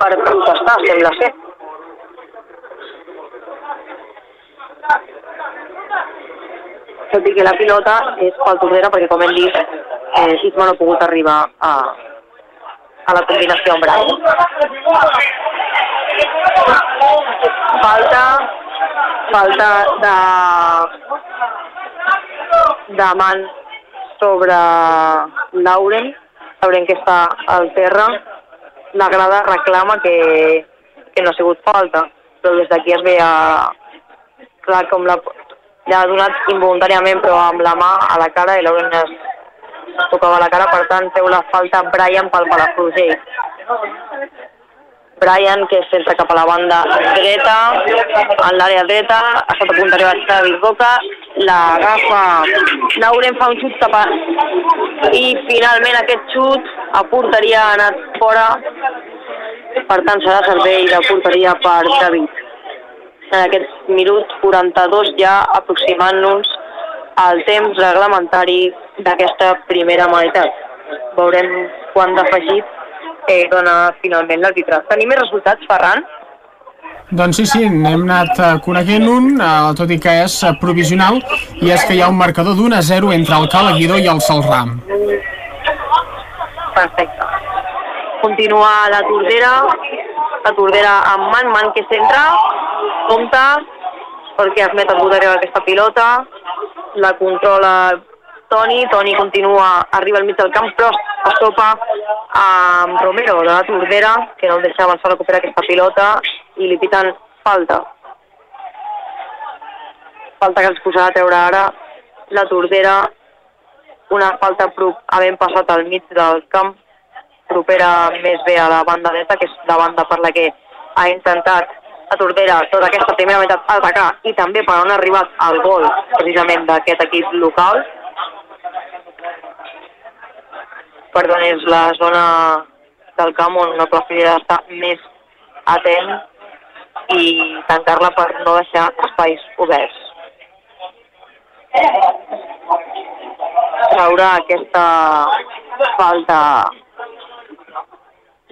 per protestar, sembla ser. Tot i que la pilota és pel Tordera perquè, com hem dit, eh, Isma no ha pogut arribar a, a la combinació amb Brau. Falta, falta de, de man sobre Lauren, Lauren que està al terra, la grada reclama que, que no ha sigut falta, però des d'aquí es veia clar com la, li ha donat involuntàriament però amb la mà a la cara i Lauren es, tocava la cara, per tant treu la falta Brian pel Palafrugell. Brian, que es centra cap a la banda dreta, en l'àrea dreta, ha estat a punt d'arribar a David Boca, l'agafa Lauren, fa un xut cap a... I finalment aquest xut a porteria ha anat fora, per tant serà servei de porteria per David. En aquest minut 42 ja aproximant-nos al temps reglamentari d'aquesta primera meitat. Veurem quant d'afegit eh, dona finalment l'àrbitre. Tenim més resultats, Ferran? Doncs sí, sí, n'hem anat eh, coneixent un, eh, tot i que és eh, provisional, i és que hi ha un marcador d'1 a 0 entre el Calaguidor i el Salram. Perfecte. Continua la Tordera, la Tordera amb Man, Man que centra, compta, perquè es met a poder aquesta pilota, la controla Toni, Toni continua, arriba al mig del camp, però es topa amb Romero de la Tordera, que no el deixa avançar a recuperar aquesta pilota, i li piten falta. Falta que ens posarà a treure ara la Tordera, una falta havent passat al mig del camp, propera més bé a la banda dreta, que és la banda per la que ha intentat a Tordera tota aquesta primera meitat atacar i també per on ha arribat el gol precisament d'aquest equip local. Per tant, és la zona del camp on la plafilla està més atent i tancar-la per no deixar espais oberts. Traurà aquesta falta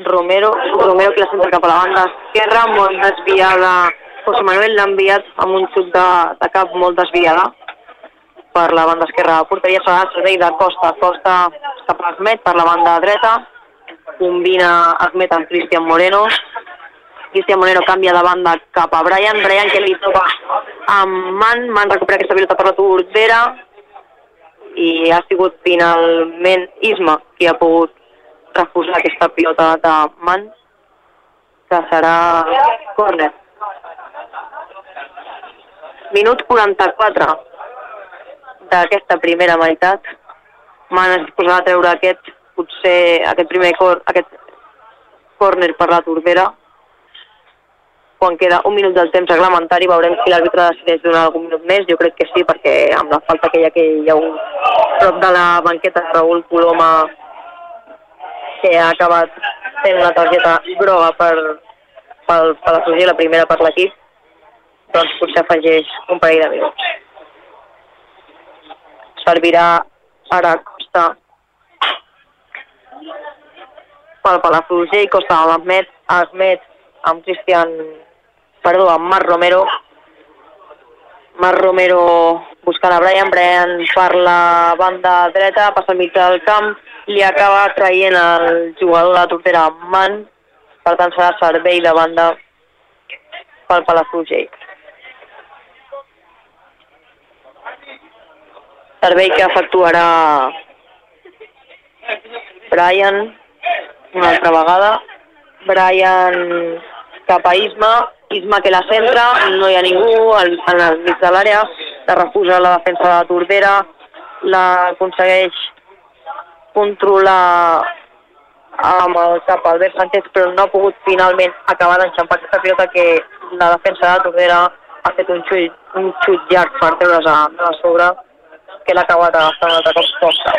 Romero, Romero que la centra cap a la banda esquerra, molt desviada. José Manuel l'ha enviat amb un xut de, de cap molt desviada per la banda esquerra. Porteria serà servei de Costa. Costa cap a Ahmed per la banda dreta. Combina Ahmed amb Cristian Moreno. Cristian Moreno canvia de banda cap a Brian. Brian que li toca amb Man. Man recupera aquesta pilota per la tordera i ha sigut finalment Isma qui ha pogut refusar aquesta pilota de Man que serà córner. Minut 44 d'aquesta primera meitat. Man es posarà a treure aquest, potser aquest primer cor, aquest córner per la Tordera. Quan queda un minut del temps reglamentari veurem si l'àrbitre decideix donar algun minut més. Jo crec que sí, perquè amb la falta que hi ha, que hi ha un prop de la banqueta Raül Coloma que ha acabat fent una targeta groga per, pel, per la primera per l'equip, doncs potser afegeix un parell de minuts. Servirà ara Costa pel Palafrugell, Costa amb Ahmed, Ahmed amb Cristian, perdó, amb Marc Romero, Marc Romero buscant a Brian, Brian per la banda dreta, passa al mig del camp, li acaba traient el jugador de la tortera en man, per tant serà servei de banda pel Palafrugell. Servei que efectuarà Brian una altra vegada. Brian cap a Isma, Isma que la centra, no hi ha ningú al, en el mig de l'àrea, la refusa la defensa de la Tordera, l'aconsegueix controlar amb el cap Albert Sánchez, però no ha pogut finalment acabar d'enxampar aquesta pilota que la defensa de Tordera ha fet un xut, un xut llarg per treure's a, a sobre, que l'ha acabat agafant un altre cop Costa.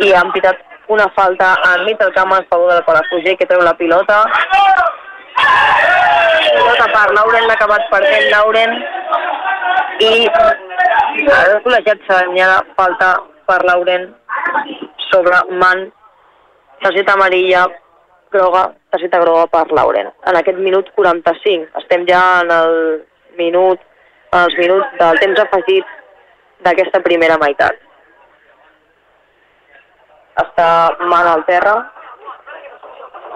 I han pitat una falta enmig del camp en favor del Palafrugell que treu la pilota. Pilota per Lauren, l'ha acabat perdent Lauren i el col·legiat senyala falta per Lauren sobre Man, targeta amarilla, groga, targeta groga per Lauren. En aquest minut 45, estem ja en el minut, en els minuts del temps afegit d'aquesta primera meitat. Està Man al terra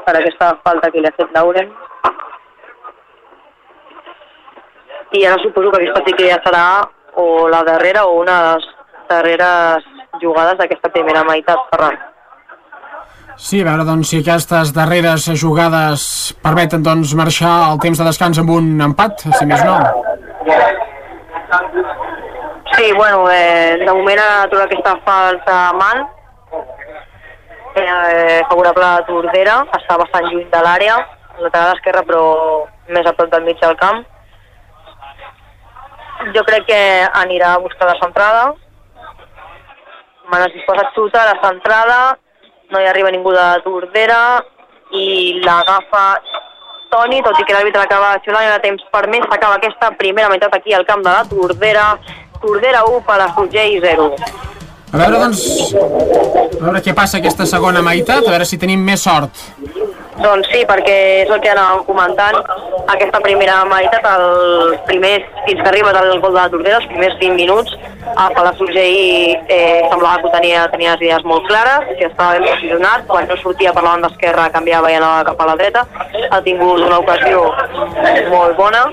per aquesta falta que li ha fet Lauren. I ara suposo que aquesta sí que ja serà o la darrera o una de les darreres jugades d'aquesta primera meitat, Ferran. Sí, a veure doncs, si aquestes darreres jugades permeten doncs, marxar el temps de descans amb un empat, si més no. Sí, bueno, eh, de moment ha aturat aquesta falta mal, eh, favorable a Tordera, està bastant lluny de l'àrea, lateral esquerra però més a prop del mig del camp. Jo crec que anirà a buscar la centrada, Mana es disposa a xutar la centrada, no hi arriba ningú de Tordera i l'agafa Toni, tot i que l'àrbitre acaba xiulant i de temps per més s'acaba aquesta primera meitat aquí al camp de la Tordera. Tordera 1, Palafrugell 0. A veure, doncs, a veure què passa aquesta segona meitat, a veure si tenim més sort. Doncs sí, perquè és el que anàvem comentant, aquesta primera meitat, el primer, fins que arriba el gol de la Tordera, els primers 20 minuts, a Palafrugell eh, semblava que tenia, tenia les idees molt clares, que estava ben posicionat, quan no sortia per la banda esquerra canviava i anava cap a la dreta, ha tingut una ocasió molt bona,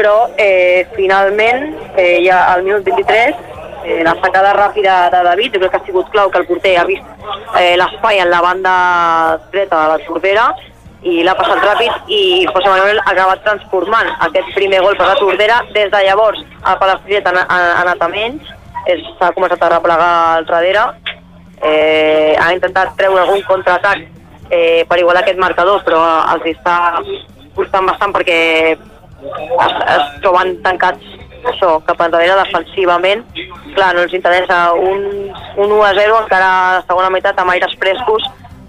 però eh, finalment, eh, ja al minut 23, eh, la sacada ràpida de David, jo crec que ha sigut clau que el porter ha vist eh, l'espai en la banda dreta de la Tordera i l'ha passat ràpid i José Manuel ha acabat transformant aquest primer gol per la Tordera. Des de llavors el Palafrugell ha, anat a menys, s'ha començat a replegar al darrere, eh, ha intentat treure algun contraatac eh, per igualar aquest marcador, però els està costant bastant perquè es, es troben tancats això, cap enrere defensivament. Clar, no els interessa un, un 1 a 0, encara a la segona meitat amb aires frescos,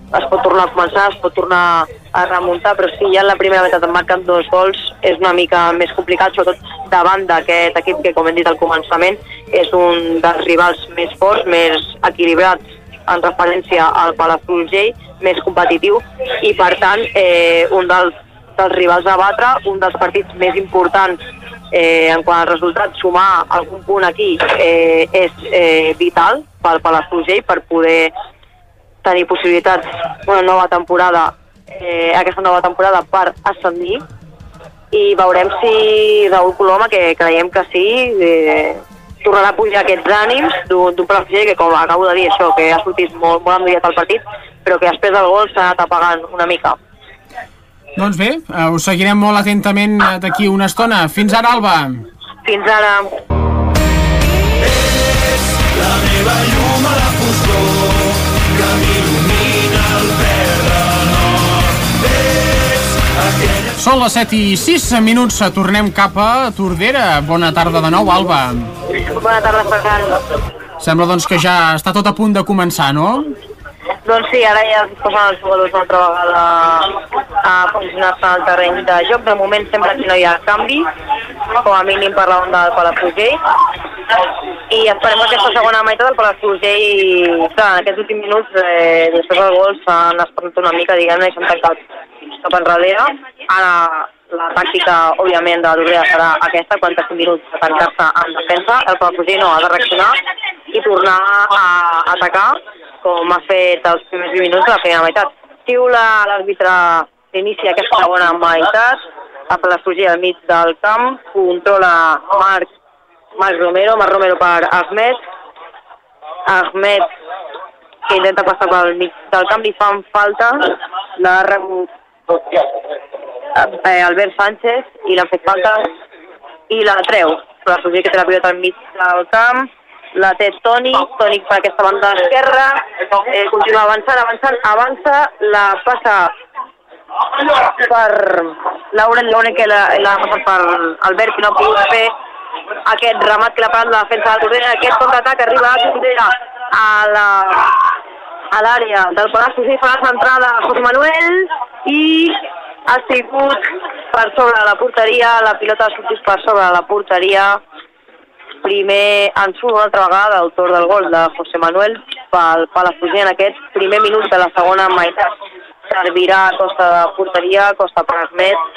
es pot tornar a començar, es pot tornar a remuntar, però si ja en la primera meitat en marquen dos gols és una mica més complicat, sobretot davant d'aquest equip que, com hem dit al començament, és un dels rivals més forts, més equilibrats en referència al Palafrugell, més competitiu, i per tant eh, un dels, dels rivals a batre, un dels partits més importants eh, en quant al resultat, sumar algun punt aquí eh, és eh, vital pel Palafrugell per poder tenir possibilitats una nova temporada, eh, aquesta nova temporada per ascendir i veurem si Raúl Coloma, que creiem que sí, eh, tornarà a pujar aquests ànims d'un Palafrugell que, com acabo de dir, això, que ha sortit molt, molt endollat al partit, però que després del gol s'ha anat apagant una mica. Doncs bé, eh, us seguirem molt atentament eh, d'aquí una estona. Fins ara, Alba. Fins ara. La meva llum a la foscor que m'il·lumina el verd de nord. És aquella... Són les 7 i 6 minuts, tornem cap a Tordera. Bona tarda de nou, Alba. Bona tarda, Ferran. Sembla doncs que ja està tot a punt de començar, no? Doncs sí, ara ja es posen els jugadors una altra vegada a posicionar-se en el terreny de joc. De moment sembla que no hi ha canvi, com a mínim per la onda del Palafrugell. I esperem que aquesta segona meitat del Palafrugell, clar, en aquests últims minuts, eh, després del gol, s'han esperat una mica, diguem-ne, i s'han tancat cap enrere. Ara la tàctica, òbviament, de l'Obrera serà aquesta, 45 minuts de tancar-se en defensa. El Palafrugell no ha de reaccionar i tornar a atacar com ha fet els primers 20 minuts de la primera meitat. Xiula l'àrbitre inicia aquesta segona meitat, a Palafrugell al mig del camp, controla Marc, Marc Romero, Marc Romero per Ahmed, Ahmed que intenta passar pel mig del camp, li fan falta, l'ha rebut eh, Albert Sánchez i l'han fet falta i la treu. Palafrugell que té la pilota al mig del camp, la té Toni, Toni per aquesta banda esquerra, eh, continua avançant, avançant, avança, la passa per Lauren, Lauren que l'ha passat per Albert, que no ha pogut fer aquest remat que l'ha parat la defensa de Tordera, aquest contraatac arriba a Tordera a la a l'àrea del Palacio i fa la centrada José Manuel i ha sigut per sobre la porteria, la pilota ha sortit per sobre la porteria primer, en surt una altra vegada l'autor del gol de José Manuel pel Palafrugell en aquest primer minut de la segona meitat. Servirà a costa de porteria, costa per Ahmed.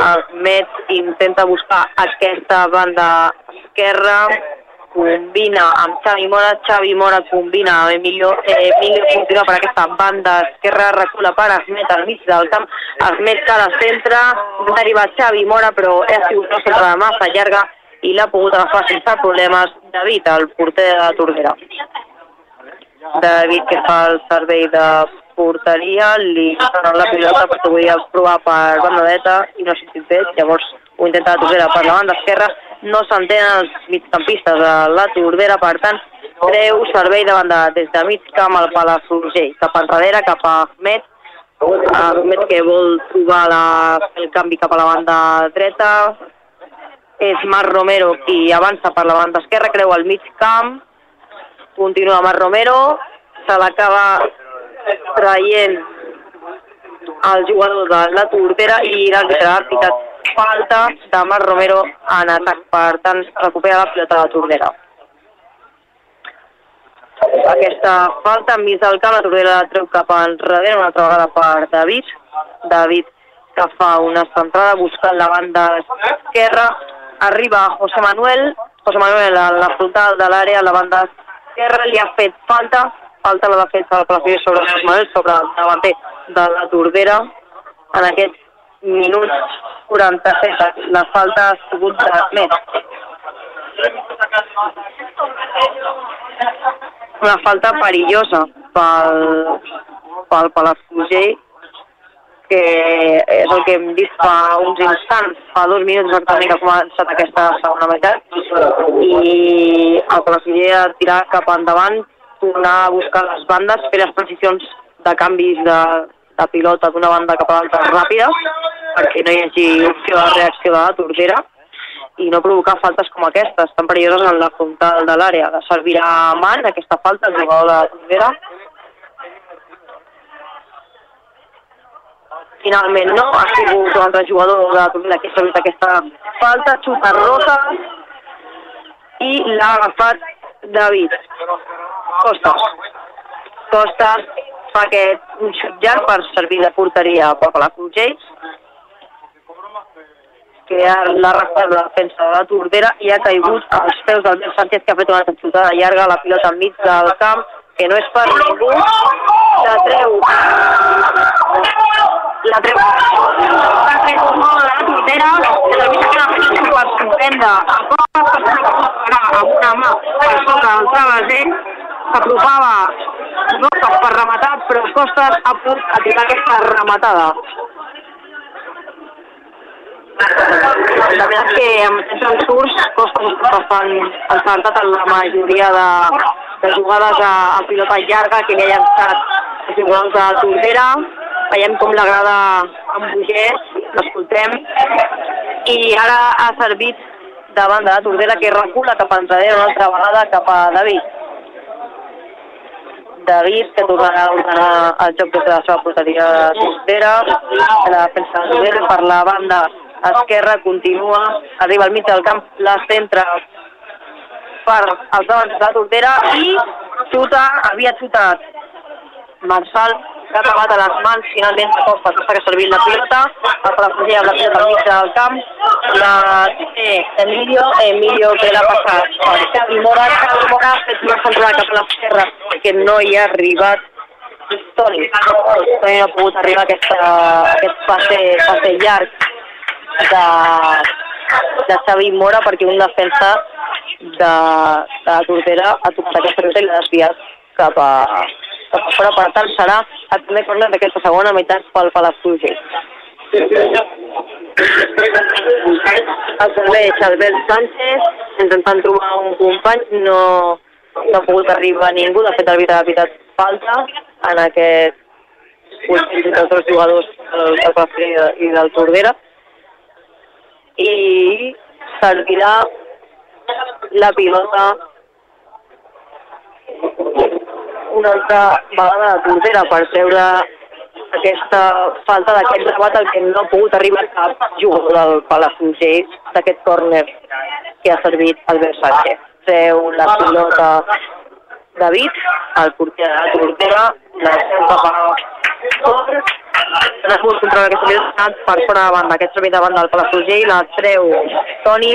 Ahmed intenta buscar aquesta banda esquerra, combina amb Xavi Mora, Xavi Mora combina amb Emilio, eh, Emilio continua per aquesta banda esquerra, recula per Ahmed al mig del camp, Ahmed cara al centre, va arribar Xavi Mora però ha sigut una centrada massa llarga i l'ha pogut agafar sense problemes David, el porter de la Tordera. David que fa el servei de porteria, li donen la pilota perquè volia provar per banda dreta i no s'ha sentit bé, llavors ho intenta la Tordera per la banda esquerra, no s'entenen els migcampistes de la Tordera, per tant, treu servei de banda des de mig camp al Palafrugell, cap enrere, cap a Ahmed, Ahmed que vol trobar la, el canvi cap a la banda dreta, és Marc Romero qui avança per la banda esquerra, creu al mig camp, continua Marc Romero, se l'acaba traient el jugador de la Tordera i l'àrbitre ha pitat falta de Marc Romero en atac, per tant recupera la pilota de la Tordera. Aquesta falta enmig del camp, la Tordera la treu cap enrere una altra vegada per David. David que fa una centrada buscant la banda esquerra, arriba José Manuel, José Manuel a la frontal de l'àrea, a la banda esquerra, li ha fet falta, falta la defensa del Palafrugell sobre José Manuel, sobre el davanter de la Tordera, en aquest minut 47, la falta ha sigut de més. Una falta perillosa pel, pel Palafrugell, que és el que hem dit fa uns instants, fa dos minuts exactament que ha començat aquesta segona meitat, i el Palafrugell ha tirar cap endavant, tornar a buscar les bandes, fer les transicions de canvis de, de pilota d'una banda cap a l'altra ràpides, perquè no hi hagi opció de reacció de la Tordera, i no provocar faltes com aquestes, tan perilloses en la frontal de l'àrea. De servirà a man aquesta falta el jugador de la Tordera. Finalment no, ha sigut un altre jugador que ha aquesta falta, xuta rota, i l'ha agafat David. Costas. Costas fa aquest un xut llarg per servir de porteria per la Frugell que l'ha arrastrat la defensa de la Tordera i ha caigut als peus del Ben Sánchez que ha fet una xutada llarga, la pilota enmig del camp, que no és per ningú, la treu. La treu. La treu molt la Tordera, que la vista que per sorprendre a poques persones amb una mà per sobre del travesell, s'apropava no per rematar, però Costas ha pogut atirar aquesta rematada. La veritat és que amb aquests ensurts Costas està bastant encertat en la majoria de, de jugades a, a pilota llarga que li ha llançat els jugadors de Tordera. Veiem com l'agrada amb Bugès, l'escoltem. I ara ha servit de la Tordera que recula cap enrere una altra vegada cap a David. David, que tornarà a ordenar el joc des de la seva porteria de Tordera, la defensa de Tordera per la banda esquerra continua, arriba al mig del camp, la centra per als davants de la Tordera i xuta, havia xutat Marsal, que ha acabat a les mans finalment de Costa, que servint la pilota, el Palafrugell amb la pilota al mig del camp, la té Emilio, Emilio que l'ha passat? Per Xavi Mora, Xavi Mora ha fet una centrada cap a l'esquerra que no hi ha arribat Toni, Toni no ha pogut arribar a aquesta, aquest passe, passe llarg de, de Xavi Mora perquè un defensa de, de la Tordera ha tocat aquesta pilota i l'ha desviat cap a, fora. Per tant, serà el primer corner d'aquesta segona meitat pel Palafrugell. El serveix Albert Sánchez, intentant trobar un company, no, no ha pogut arribar ningú, de fet el Vita ha pitat falta en aquest últim entre els dos jugadors del del Palafrugell i del Tordera i servirà la pilota una altra vegada de Tordera per treure aquesta falta d'aquest rebat al que no ha pogut arribar cap jugador del Palafrugell d'aquest córner. que ha servit Albert Sánchez. Treu la pilota David, el porter de la Tordera, la treu cap a fora, no ha pogut controlar aquesta pilota per fora de banda, aquest servei de banda del Palafrugell, la treu Toni,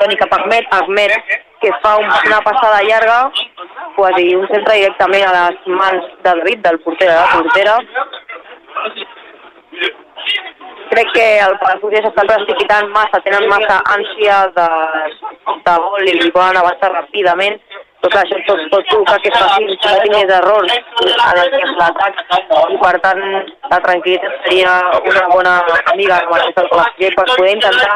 Toni cap a Ahmed, Que fa un, una passada llarga, quasi un centre directament a les mans de David, del porter de la Tordera, crec que el Palafrugell s'estan precipitant massa, tenen massa ànsia de, de gol i li poden avançar ràpidament. Clar, això tot pot provocar que es facin tingués errors en el que l'atac i per tant la tranquil·litat seria una bona amiga aquesta del Palafrugell per poder intentar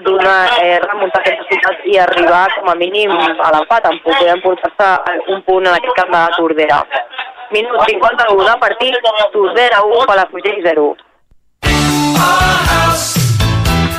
donar, eh, remuntar aquesta ciutat i arribar com a mínim a l'empat, en poder emportar-se un punt en aquest camp de Tordera. Minut 51 de partit, Tordera 1, Palafrugell 0.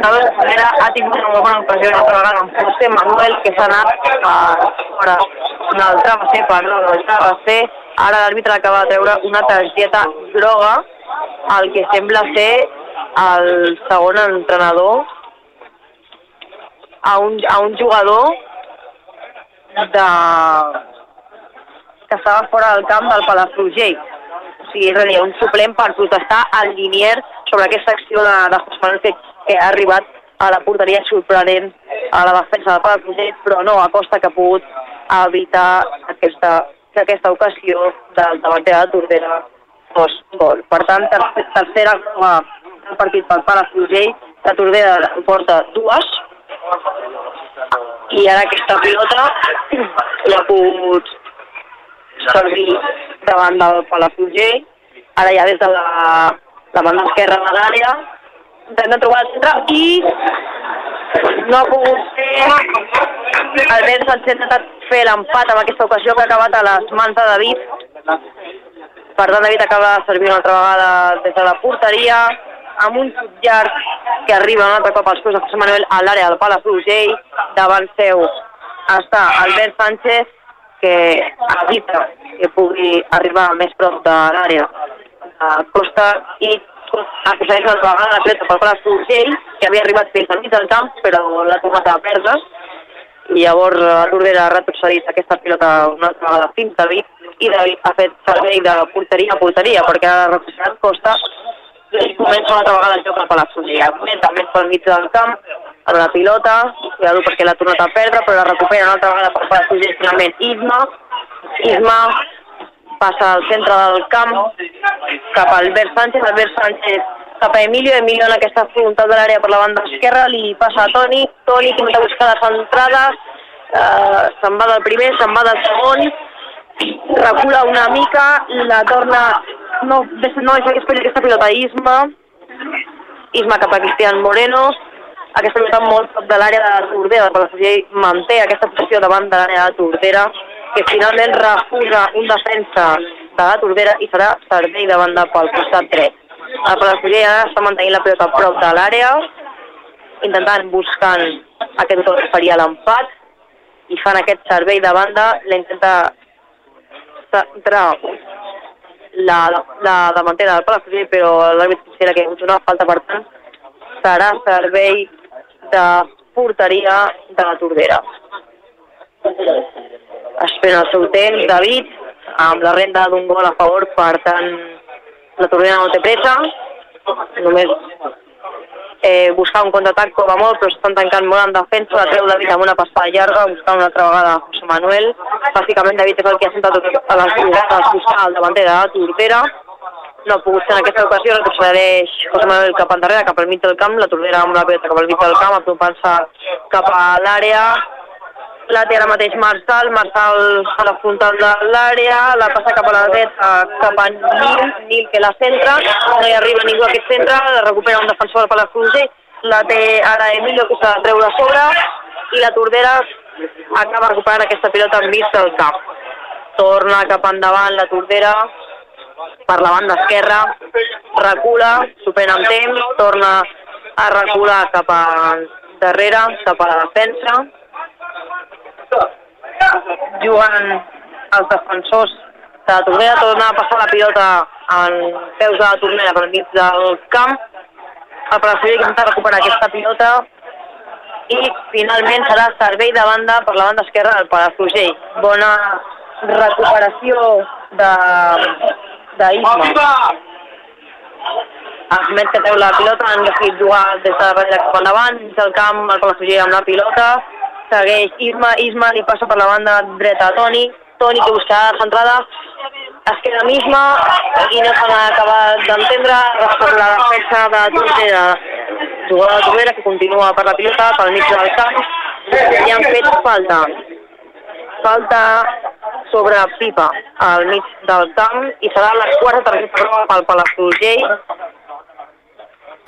05. Minut 52 de primera ha tingut una bona ocasió una altra vegada amb José Manuel que s'ha anat a fora una altra va ser, perdó, va ser ara l'àrbitre acaba de treure una targeta groga el que sembla ser el segon entrenador a un, a un jugador de que estava fora del camp del Palafrugell o sigui, és a dir, un suplent per protestar al linier sobre aquesta acció de, de José Manuel que, que ha arribat a la porteria sorprenent a la defensa del Palafrugell, però no a costa que ha pogut evitar aquesta, que aquesta ocasió del davanter de Tordera fos gol. Per tant, ter tercera prova del partit pel Palafrugell, la Tordera porta dues, i ara aquesta pilota l'ha pogut servir davant del Palafrugell, ara ja des de la, la banda esquerra de l'àrea, intenta trobar el centre i no ha pogut ser Albert Sánchez ha intentat fer l'empat amb aquesta ocasió que ha acabat a les mans de David. Per tant David acaba de servir una altra vegada des de la porteria amb un xut llarg que arriba un altre cop als peus de José Manuel a l'àrea del Palafrugell davant seu està Albert Sánchez que evita que pugui arribar més prop de l'àrea de Costa i aconsegueix una vegada la pilota pel Palafrugell que havia arribat fins al mig del camp però l'ha tornat a perdre i llavors la Tordera ha retrocedit aquesta pilota una altra vegada fins a David i David ha fet servei de porteria a porteria perquè ha recuperat Costa i comença una altra vegada el joc al Palafrugell. Augment també pel mig del camp amb la pilota, cuidado perquè l'ha tornat a perdre, però la recupera una altra vegada pel Palafrugell finalment Isma. Isma passa al centre del camp cap a Albert Sánchez, Albert Sánchez cap a Emilio, Emilio en aquesta frontal de l'àrea per la banda esquerra, li passa a Toni, Toni que intenta buscar la centrada, eh, se'n va del primer, se'n va del segon, recula una mica, la torna, no, no deixa que es pelli aquesta pilota Isma, Isma cap a Cristian Moreno, aquesta pilota molt prop de l'àrea de Tordera, el Palafrugell manté aquesta posició davant de l'àrea de Tordera, que finalment refusa un defensa de la Tordera i serà servei de banda pel costat dret. El Palafrugell ara està mantenint la pilota a prop de l'àrea, intentant buscant aquest que faria l'empat i fan aquest servei de banda, la intenta centrar la, la, la davantera del Palafrugell, però l'àrbit considera que hagut una falta, per tant, serà servei de porteria de la Tordera. Espera el seu temps, David, amb la renda d'un gol a favor, per tant, la Tordera no té pressa, només eh, buscar un contraatac com a molt, però s'estan tancant molt en defensa, la treu David amb una passada llarga, buscant una altra vegada José Manuel. Bàsicament David és el que ha sentat a les jugades buscar el davanter de la Tordera, no ha pogut ser en aquesta ocasió, retrocedeix José Manuel cap endarrere, cap al mig del camp, la Tordera amb la pilota cap al mig del camp, apropant-se cap a l'àrea, la té ara mateix Marçal, Marçal a la frontal de l'àrea, la passa cap a la dreta, cap a Nil, Nil que la centra, no hi arriba ningú a aquest centre, la recupera un defensor per la Palafrugell, la té ara Emilio que s'ha de treure a sobre, i la Tordera acaba recuperant aquesta pilota enmig del camp. Torna cap endavant la Tordera per la banda esquerra, recula, pren amb temps, torna a recular cap a darrere, cap a la defensa. Jugant els defensors de la Tordera, torna a passar la pilota en peus de la tornera per mig del camp. El Palafrugell intenta recuperar aquesta pilota i finalment serà servei de banda per la banda esquerra del Palafrugell. Bona recuperació de d'Isma. Ahmed que treu la pilota, han decidit jugar des de darrere cap endavant, dins del camp, el Palafrugell amb la pilota, segueix Isma, Isma li passa per la banda dreta a Toni, Toni que buscarà la centrada, es queda amb Isma i no s'han acabat d'entendre. A la defensa de Tordera, jugador de Tordera que continua per la pilota pel mig del camp. I han fet falta. Falta sobre Pipa al mig del camp i serà la quarta targeta groga pel Palafrugell.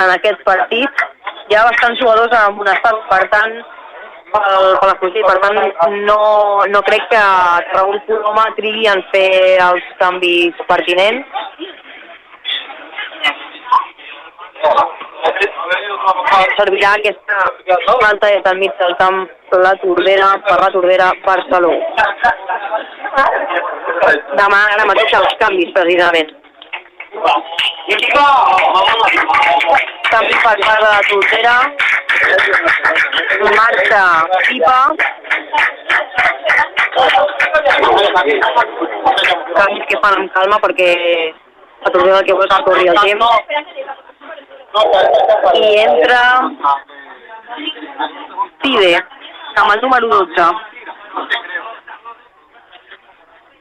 En aquest partit. Hi ha bastants jugadors amonestats, per tant, pel Palafrugell, per tant, no, no crec que Raül Coloma trigui en fer els canvis pertinents. servirà aquesta falta des del mig del camp la Tordera per la Tordera Barceló. Demà ara mateix els canvis, precisament. Canvi per part de la Tordera. Marxa Pipa. Canvis que fan amb calma perquè la Tordera el que vol és que corri el temps i entra Pide, amb el número 12.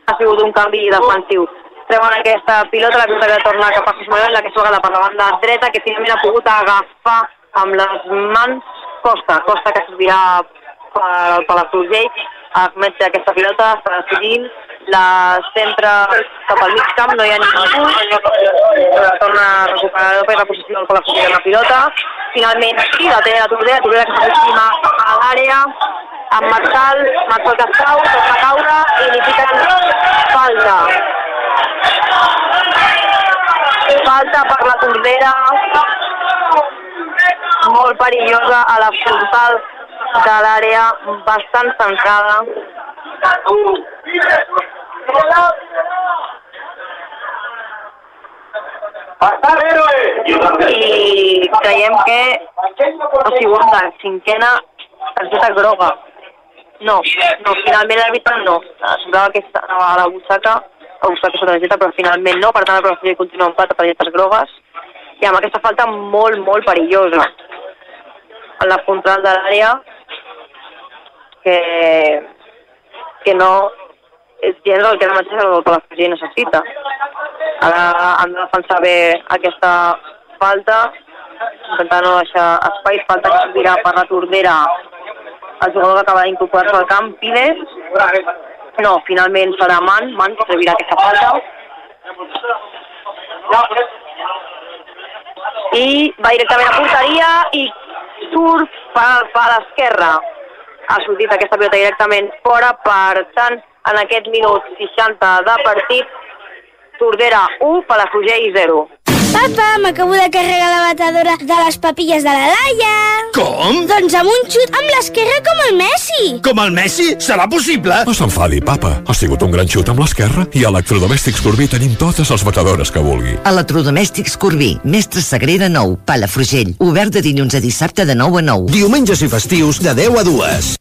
Ha sigut un canvi defensiu. Treuen aquesta pilota, la pilota torna cap a José Manuel, la que s'ha per la banda dreta, que finalment ha pogut agafar amb les mans Costa. Costa que servirà per, la Palafrugell. Ahmed té aquesta pilota, està decidint, la centra cap al mig camp, no hi ha ningú, torna a recuperar per la posició del Palafrugell amb la pilota, finalment sí, la té la Tordera, la Tordera que s'aproxima a l'àrea, amb Marçal, Marçal que es cau, torna a caure i li falta. Falta per la Tordera, molt perillosa a la frontal de l'àrea, bastant centrada. I creiem que ha sigut la cinquena targeta groga. No, no, finalment l'àrbitre no. Semblava que estava a la butxaca a buscar aquesta targeta, però finalment no. Per tant, el professor continua amb quatre targetes grogues i amb aquesta falta molt, molt perillosa. En la frontal de l'àrea que, que no gens el que ara mateix el Fugir necessita. Ara han de defensar bé aquesta falta, intentar no deixar espai, falta que servirà per la Tordera el jugador que acaba d'incorporar-se al camp, Pides. No, finalment serà Man, Man que servirà aquesta falta. I va directament a porteria i surt per, per l'esquerra. Ha sortit aquesta pilota directament fora, per tant, en aquest minut 60 de partit, Tordera 1, Palafrugell 0. Papa, m'acabo de carregar la batedora de les papilles de la Laia. Com? Doncs amb un xut amb l'esquerra com el Messi. Com el Messi? Serà possible? No s'enfadi, papa. Ha sigut un gran xut amb l'esquerra i a Electrodomèstics Corbí tenim totes les batedores que vulgui. Electrodomèstics Corbí, Mestre Sagrera 9, Palafrugell. Obert de dilluns a dissabte de 9 a 9. Diumenges i festius de 10 a 2.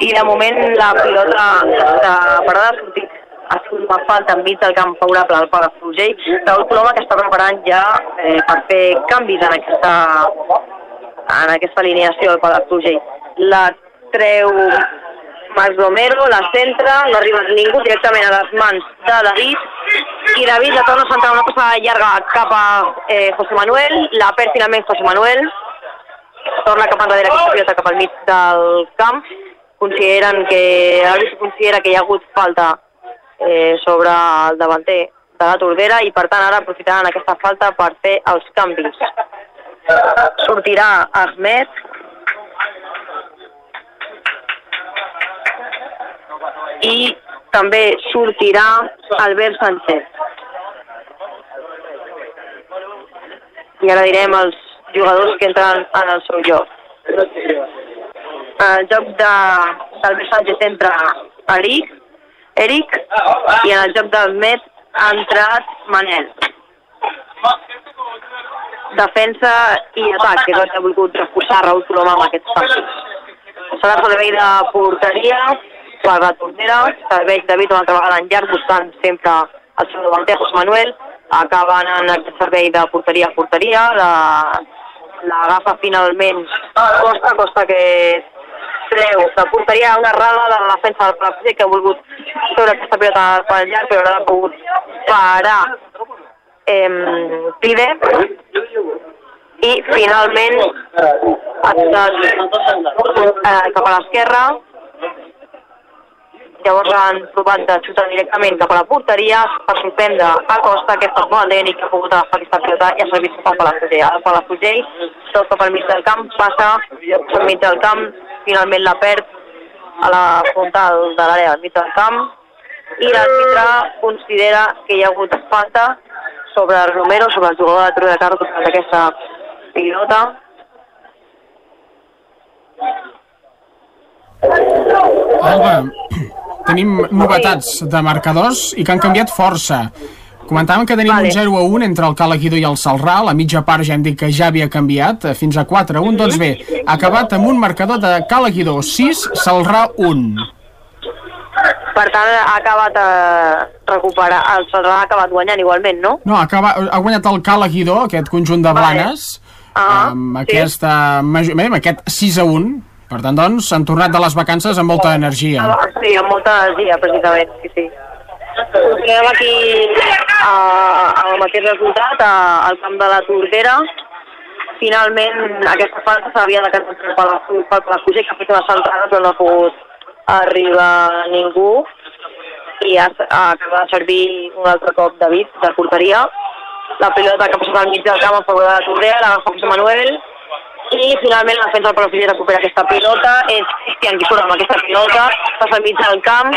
I de moment la pilota de parada ha sortit ha sigut una falta enmig del camp favorable al Palafrugell. Raül Coloma que està preparant ja eh, per fer canvis en aquesta, en aquesta alineació del Palafrugell. La treu Max Romero, la centra, no arriba ningú directament a les mans de David i David la torna a centrar una cosa llarga cap a eh, José Manuel, la perd finalment José Manuel, torna cap enrere aquesta pilota cap al mig del camp, consideren que l'àrbit considera que hi ha hagut falta eh, sobre el davanter de la Tordera i per tant ara aprofitaran aquesta falta per fer els canvis. Sortirà Ahmed i també sortirà Albert Sánchez. I ara direm els jugadors que entren en el seu lloc. El joc d'Albert Sánchez entra Eric, Eric i en el joc del Met ha entrat Manel. Defensa i atac, que és el que ha volgut reforçar Raúl Colomà amb aquests partits. Serà servei de porteria per la tornera, serveix David una altra vegada en llarg buscant sempre el seu davanter, José Manuel, acaben en aquest servei de porteria a porteria, la, l'agafa finalment Costa, Costa que treu de porteria una errada de la defensa del Palafrugell que ha volgut sobre aquesta pilota pel llarg però no l'ha pogut parar. Eh, Pide i finalment ha eh, cap a l'esquerra llavors han provat de xutar directament cap a la porteria per sorprendre a Costa, que ha molt atent i que ha pogut agafar aquesta pilota i ha servit cap a Palafrugell. El Palafrugell, tot cap al mig del camp, passa al mig del camp, finalment la perd a la frontal de l'àrea al mig del camp i l'àrbitre considera que hi ha hagut falta sobre Romero, sobre el jugador de de Carro que aquesta pilota. Alba, tenim novetats de marcadors i que han canviat força. Comentàvem que tenim vale. un 0 a 1 entre el Calaguidó i el Salrà, la mitja part ja hem dit que ja havia canviat, eh, fins a 4 a 1, doncs bé, ha acabat amb un marcador de Calaguidó 6, Salrà 1. Per tant, ha acabat a recuperar, el Salrà ha acabat guanyant igualment, no? No, acaba, ha guanyat el Calaguidó, aquest conjunt de Blanes, Ah, amb, aquesta, major- bé, amb aquest 6 a 1. Per tant, doncs, han tornat de les vacances amb molta energia. Ah, Sí, amb molta energia, precisament, sí, sí. Continuem aquí a, el mateix resultat, a, al camp de la Tordera. Finalment, aquesta falta s'havia de cantar la Fuger, que ha fet una saltada, però no ha pogut arribar ningú. I ha, ha acabat de servir un altre cop David, de porteria. La pilota que ha passat al mig del camp a favor de la Tordera, l'agafa José Manuel, i finalment la defensa del Palafrugell recupera aquesta pilota, és Cristian qui surt amb aquesta pilota, passa al mig del camp,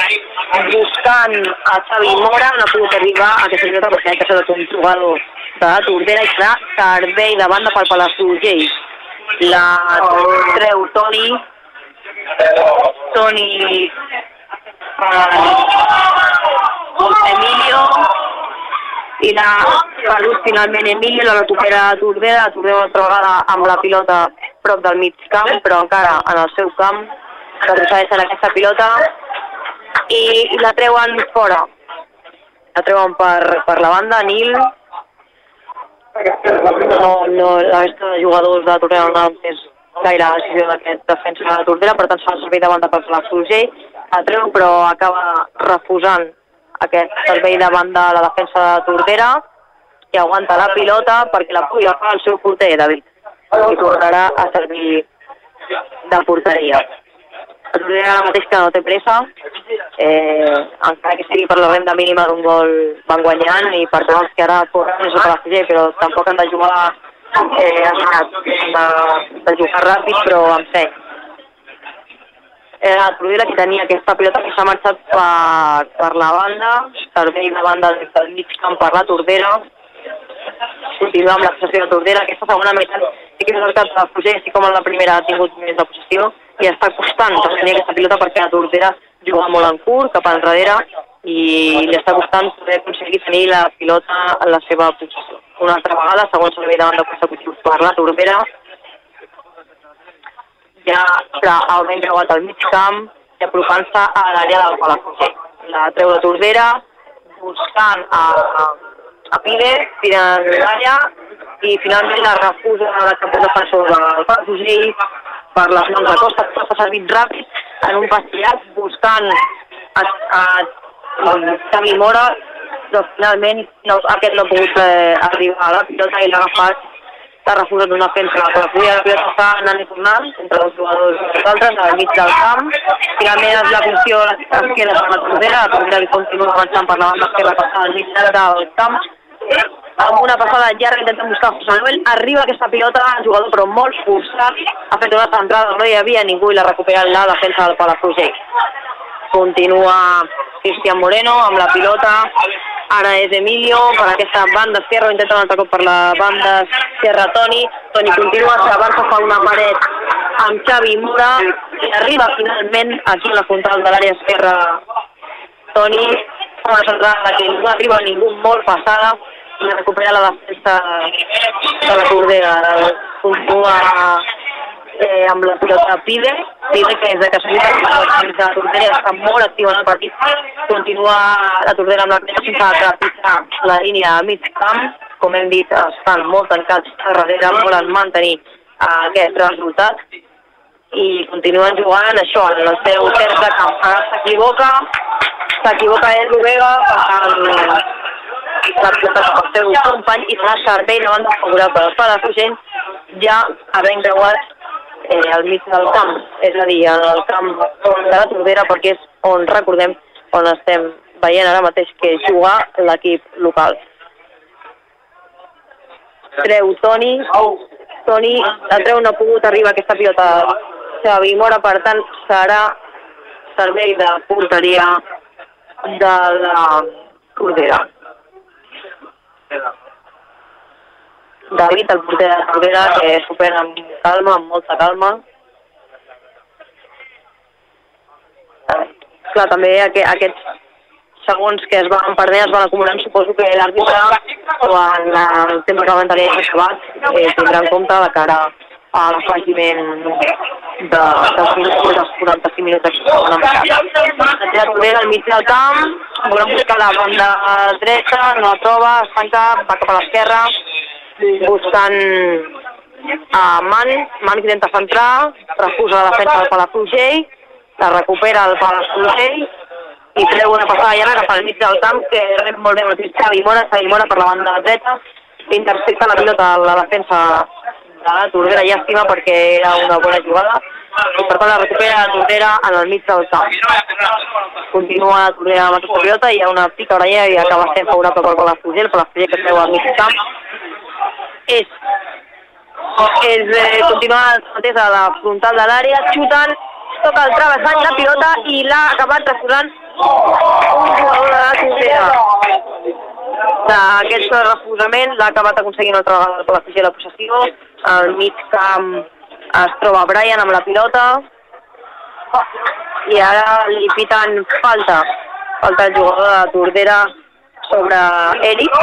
buscant a Xavi Mora, no ha pogut arribar a aquesta pilota perquè ha estat un jugador de la Tordera. I serà servei de banda pel Palafrugell. La treu Toni, Toni eh, Emilio, i la Salut finalment Emilio la recupera a Tordera, Tordera una altra vegada amb la pilota prop del mig camp, però encara en el seu camp, retrocedeixen aquesta pilota i, i la treuen fora. La treuen per, per la banda, Nil. No, no, la resta de jugadors de Tordera no han pres gaire la decisió d'aquest defensa de Tordera, per tant s'ha de servir de banda per la Fulgell, la treu però acaba refusant aquest servei davant de la defensa de Tordera i aguanta la pilota perquè la pugui agafar el seu porter, David. I tornarà a servir de porteria. Tordera ara mateix que no té pressa, eh, encara que sigui per la renda mínima d'un gol van guanyant i per tant els que ara corren és per la Fuger, però tampoc han de jugar eh, de, de jugar ràpid però amb seny era la Tordera que tenia aquesta pilota que s'ha marxat per, per la banda, servei de banda del mig camp per la Tordera, continua amb la possessió de Tordera, aquesta segona meitat sí que veritat que la Fuger, així com en la primera ha tingut més de possessió, i està costant tenir aquesta pilota perquè la Tordera juga molt en curt, cap enrere, i li està costant poder aconseguir tenir la pilota en la seva possessió. Una altra vegada, segon servei de banda consecutiu per la Tordera, ja ben creuat al mig camp i apropant-se a l'àrea del Palafrugell. La treu de Tordera, buscant a, a, a Pide, en l'àrea, i finalment la refusa de cap de defensor del Palafrugell per les mans de Costa, que s'ha servit ràpid en un pastillat buscant a, a, a Xavi Mora, però finalment no, aquest no ha pogut eh, arribar a la pilota i l'ha agafat l'ha refusat una defensa la Palafrugell, la pilota està anant i tornant entre els jugadors i nosaltres, al mig del camp. Finalment és la funció esquerra per la Tordera, la Tordera li continua avançant per la banda esquerra passada al mig del camp. Amb una passada llarga intentant buscar José Manuel, arriba aquesta pilota, el jugador però molt forçat, ha fet una centrada, no hi havia ningú i la recupera la defensa del Palafrugell. Continua Cristian Moreno amb la pilota, ara és Emilio per aquesta banda esquerra, intenta un altre cop per la banda esquerra Toni, Toni continua, s'avança, fa una paret amb Xavi Mura i arriba finalment aquí a la frontal de l'àrea esquerra. Toni, una centrada que no arriba ningú molt passada i recupera la defensa de la Tordera, continua eh, amb la pilota Pide, Pide que és de casualitat, la Tordera està molt activa en el partit, continua la Tordera amb la pilota sense trepitjar la línia a mig camp, com hem dit, estan molt tancats a darrere, volen mantenir aquest resultat. I continuen jugant això, en el seu terç de camp. Ara s'equivoca, s'equivoca Edu Vega, la pilota al seu company i farà servei banda favorable del Palafrugell ja havent creuat eh, al mig del camp, és a dir, el camp de la Tordera, perquè és on, recordem, on estem veient ara mateix que juga l'equip local. Treu Toni, Toni, el treu no ha pogut arribar aquesta pilota Xavi Mora, per tant, serà servei de porteria de la Tordera. David, el porter de Tordera, que supera amb calma, amb molta calma. Clar, també aqu aquests segons que es van perdent es van acumulant, suposo que l'àrbitre quan el temps reglamentari ha acabat eh, tindrà en compte de cara a l'afegiment de, minuts, dels 45 minuts de meitat. La Tordera al mig del camp, volem buscar la banda dreta, no la troba, es tanca, va cap a l'esquerra, buscant a Man, Man que intenta centrar, refusa la defensa del Palafrugell, la recupera el Palafrugell i treu una passada llarga cap al mig del camp que rep molt bé el Xavi Mora, Xavi Mora per la banda dreta, intercepta la pilota a la defensa de la Tordera, llàstima perquè era una bona jugada, i per tant la recupera la Tordera en el mig del camp. Continua la Tordera amb aquesta pilota, hi ha una pica orella i acaba sent favorable per Palafrugell, Palafrugell que treu al mig camp. És, és eh, continua el mateix a la frontal de l'àrea, xuten, toca el travessant la pilota i l'ha acabat refusant un jugador de la Tordera. D'aquest refusament l'ha acabat aconseguint altra vegada per la fusió de la possessió. Al mig camp es troba Brian amb la pilota i ara li piten falta. Falta el jugador de Tordera sobre Eric.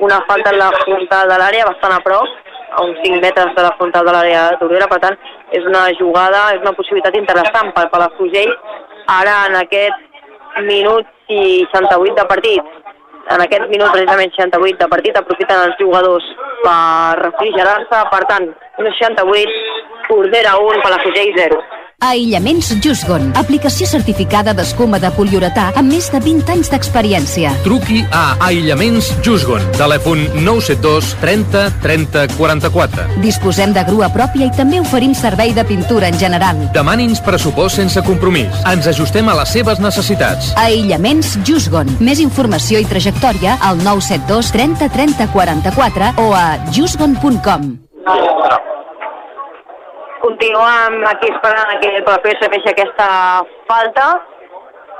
Una falta en la frontal de l'àrea, bastant a prop, a uns 5 metres de la frontal de l'àrea de Tordera, per tant, és una jugada, és una possibilitat interessant per Palafrugell ara en aquest minut i 68 de partit. En aquest minut precisament 68 de partit aprofiten els jugadors per refrigerar-se, per tant, 68, Tordera 1, Palafrugell 0. Aïllaments Jusgon, aplicació certificada d'escuma de poliuretà amb més de 20 anys d'experiència. Truqui a Aïllaments Jusgon. Telèfon 972 30 30 44. Disposem de grua pròpia i també oferim servei de pintura en general. Demani'ns pressupost sense compromís. Ens ajustem a les seves necessitats. Aïllaments Jusgon. Més informació i trajectòria al 972 30 30 44 o a jusgon.com. Continuem aquí esperant a que el Palafrugell feixi aquesta falta,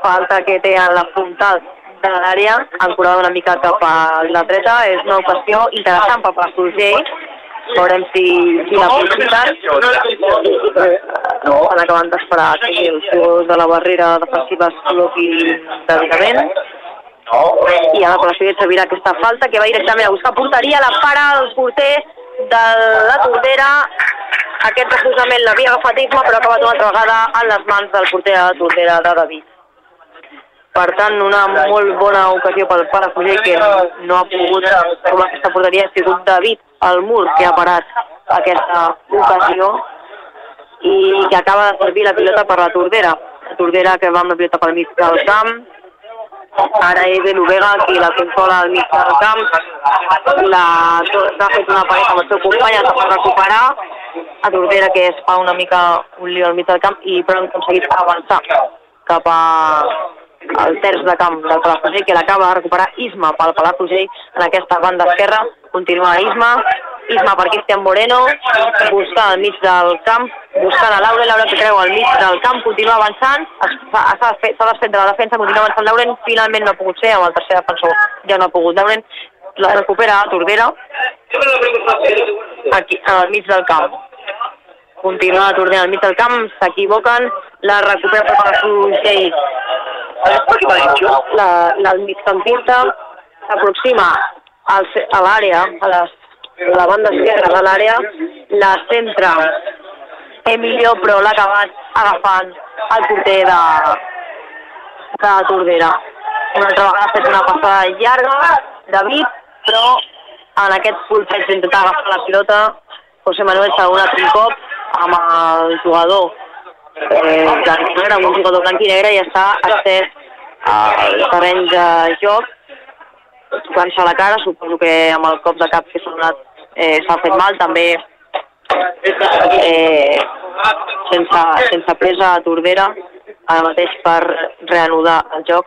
falta que té en la frontal de l'àrea, ancorada una mica cap a la dreta, és una ocasió interessant per Palafrugell, veurem si, si la possibilitat. Estan acabant d'esperar que els jugadors de la barrera defensiva es col·loquin debidament. I ara Palafrugell servirà aquesta falta que va directament a buscar porteria, la para el porter de la Tordera, aquest refusament l'havia agafat Isma, però ha acabat una altra vegada en les mans del porter de Tordera de David. Per tant, una molt bona ocasió pel Palafrugell que no ha pogut trobar aquesta porteria. Ha sigut David al mur que ha parat aquesta ocasió i que acaba de servir la pilota per la Tordera. La Tordera que va amb la pilota pel mig del camp, ara és de Vega qui la controla al mig del camp. La, ha fet una paret amb el seu company s'ha pot recuperar. A Tordera que es fa una mica un lío al mig del camp i però han aconseguit avançar cap a el terç de camp del Palafrugell que l'acaba de recuperar Isma pel Palafrugell. En aquesta banda esquerra continua Isma Isma per Cristian Moreno, buscant al mig del camp, buscant a Lauren, Lauren que creu al mig del camp, continua avançant, s'ha desfet, de la defensa, continua avançant Lauren, finalment no ha pogut ser, amb el tercer defensor ja no ha pogut. Lauren la recupera a Tordera, aquí, al mig del camp. Continua Tordera al mig del camp, s'equivoquen, la recupera per la Frugell. La, la, migcampista s'aproxima a l'àrea, a, les, la banda esquerra de l'àrea, la centra Emilio, però l'ha acabat agafant el porter de, de Tordera. Una altra vegada ha fet una passada llarga, David, però en aquest pulpeig d'intentar agafar la pilota, José Manuel s'ha donat un cop amb el jugador eh, blanc negre, amb un jugador blanc i negre i està estès al terreny de joc tocant-se la cara, suposo que amb el cop de cap que s'ha donat eh, s'ha fet mal, també eh, sense, sense presa a Tordera, ara mateix per reanudar el joc.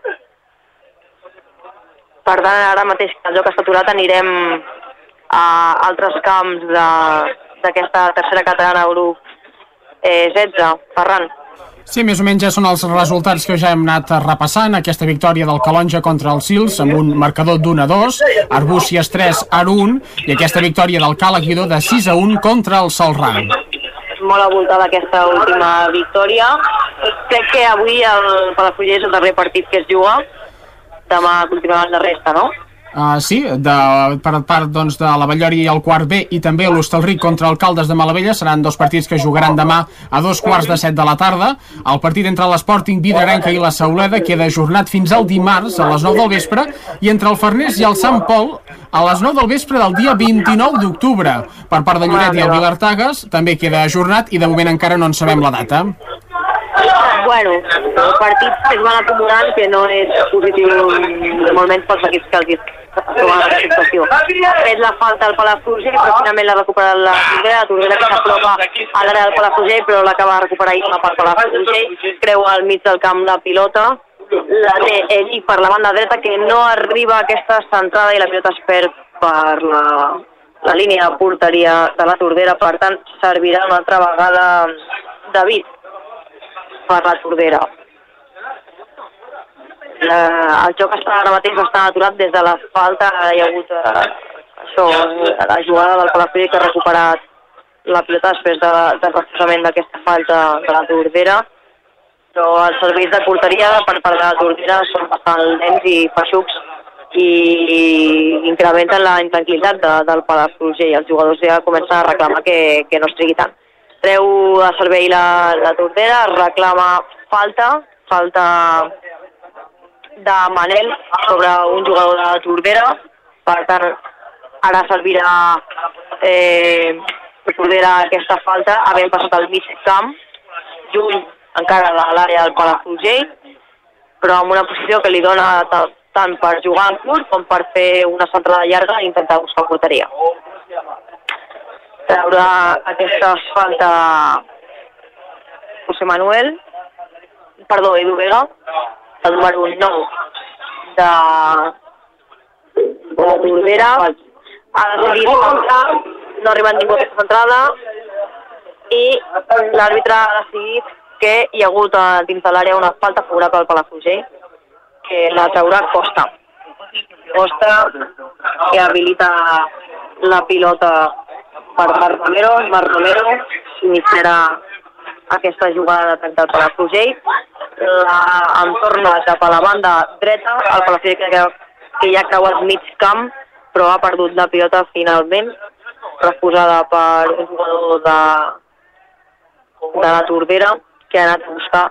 Per tant, ara mateix que el joc està aturat anirem a altres camps d'aquesta tercera catalana grup eh, 16. Ferran. Sí, més o menys ja són els resultats que ja hem anat repassant. Aquesta victòria del Calonja contra els Sils amb un marcador d'1 a 2, Arbúcies 3 a 1 i aquesta victòria del Cala Guidó de 6 a 1 contra el Salran. molt avoltada aquesta última victòria. Crec que avui el Palafrugell és el darrer partit que es juga. Demà continuaran la resta, no? Uh, sí, de, per part doncs, de la Vallòria i el quart B i també l'Hostalric contra Alcaldes de Malavella seran dos partits que jugaran demà a dos quarts de set de la tarda. El partit entre l'Sporting Vidarenca i la Sauleda queda ajornat fins al dimarts a les 9 del vespre i entre el Farners i el Sant Pol a les 9 del vespre del dia 29 d'octubre. Per part de Lloret i el Vilartagas també queda ajornat i de moment encara no en sabem la data. Bueno, partits que es van acumulant que no és positiu menys pels equips que els en aquesta situació. És la falta al Palafrugell, però finalment l'ha recuperat la Tordera, la Tordera que s'apropa a l'àrea del Palafrugell, però l'acaba de recuperar Isma per Palafrugell, creu al mig del camp la pilota, la té Eric per la banda dreta, que no arriba a aquesta centrada i la pilota es perd per la, la línia de porteria de la Tordera, per tant servirà una altra vegada David per la Tordera. La, el joc està ara mateix bastant aturat des de la falta, hi ha hagut eh, això, la jugada del Palafrugell que ha recuperat la pilota després de, del reforçament d'aquesta falta de la Tordera, però els serveis de porteria per part de la Tordera són bastant lents i feixucs i incrementen la intranquil·litat de, del Palafrugell. Els jugadors ja comencen a reclamar que, que no es trigui tant. Treu de servei la, la Tordera, reclama falta, falta de Manel sobre un jugador de Tordera, per tant ara servirà eh, Tordera aquesta falta, havent passat al mig camp, lluny encara de l'àrea del Palafrugell, però en una posició que li dona ta- tant per jugar en curt com per fer una centrada llarga i intentar buscar porteria. Treure aquesta falta José Manuel, perdó, Edu Vega, el número 9 de, la Tordera, ha decidit no ha ningú a aquesta centrada i l'àrbitre ha decidit que hi ha hagut a dins de l'àrea una falta favorable al Palafrugell que la traurà Costa. Costa que habilita la pilota per Marc Romero, Marc Romero iniciarà aquesta jugada d'atac del Palafrugell, la entorna cap a la banda dreta, el Palafrugell que, que ja creu el mig camp, però ha perdut la pilota finalment, refusada per un jugador de, de la Tordera, que ha anat a buscar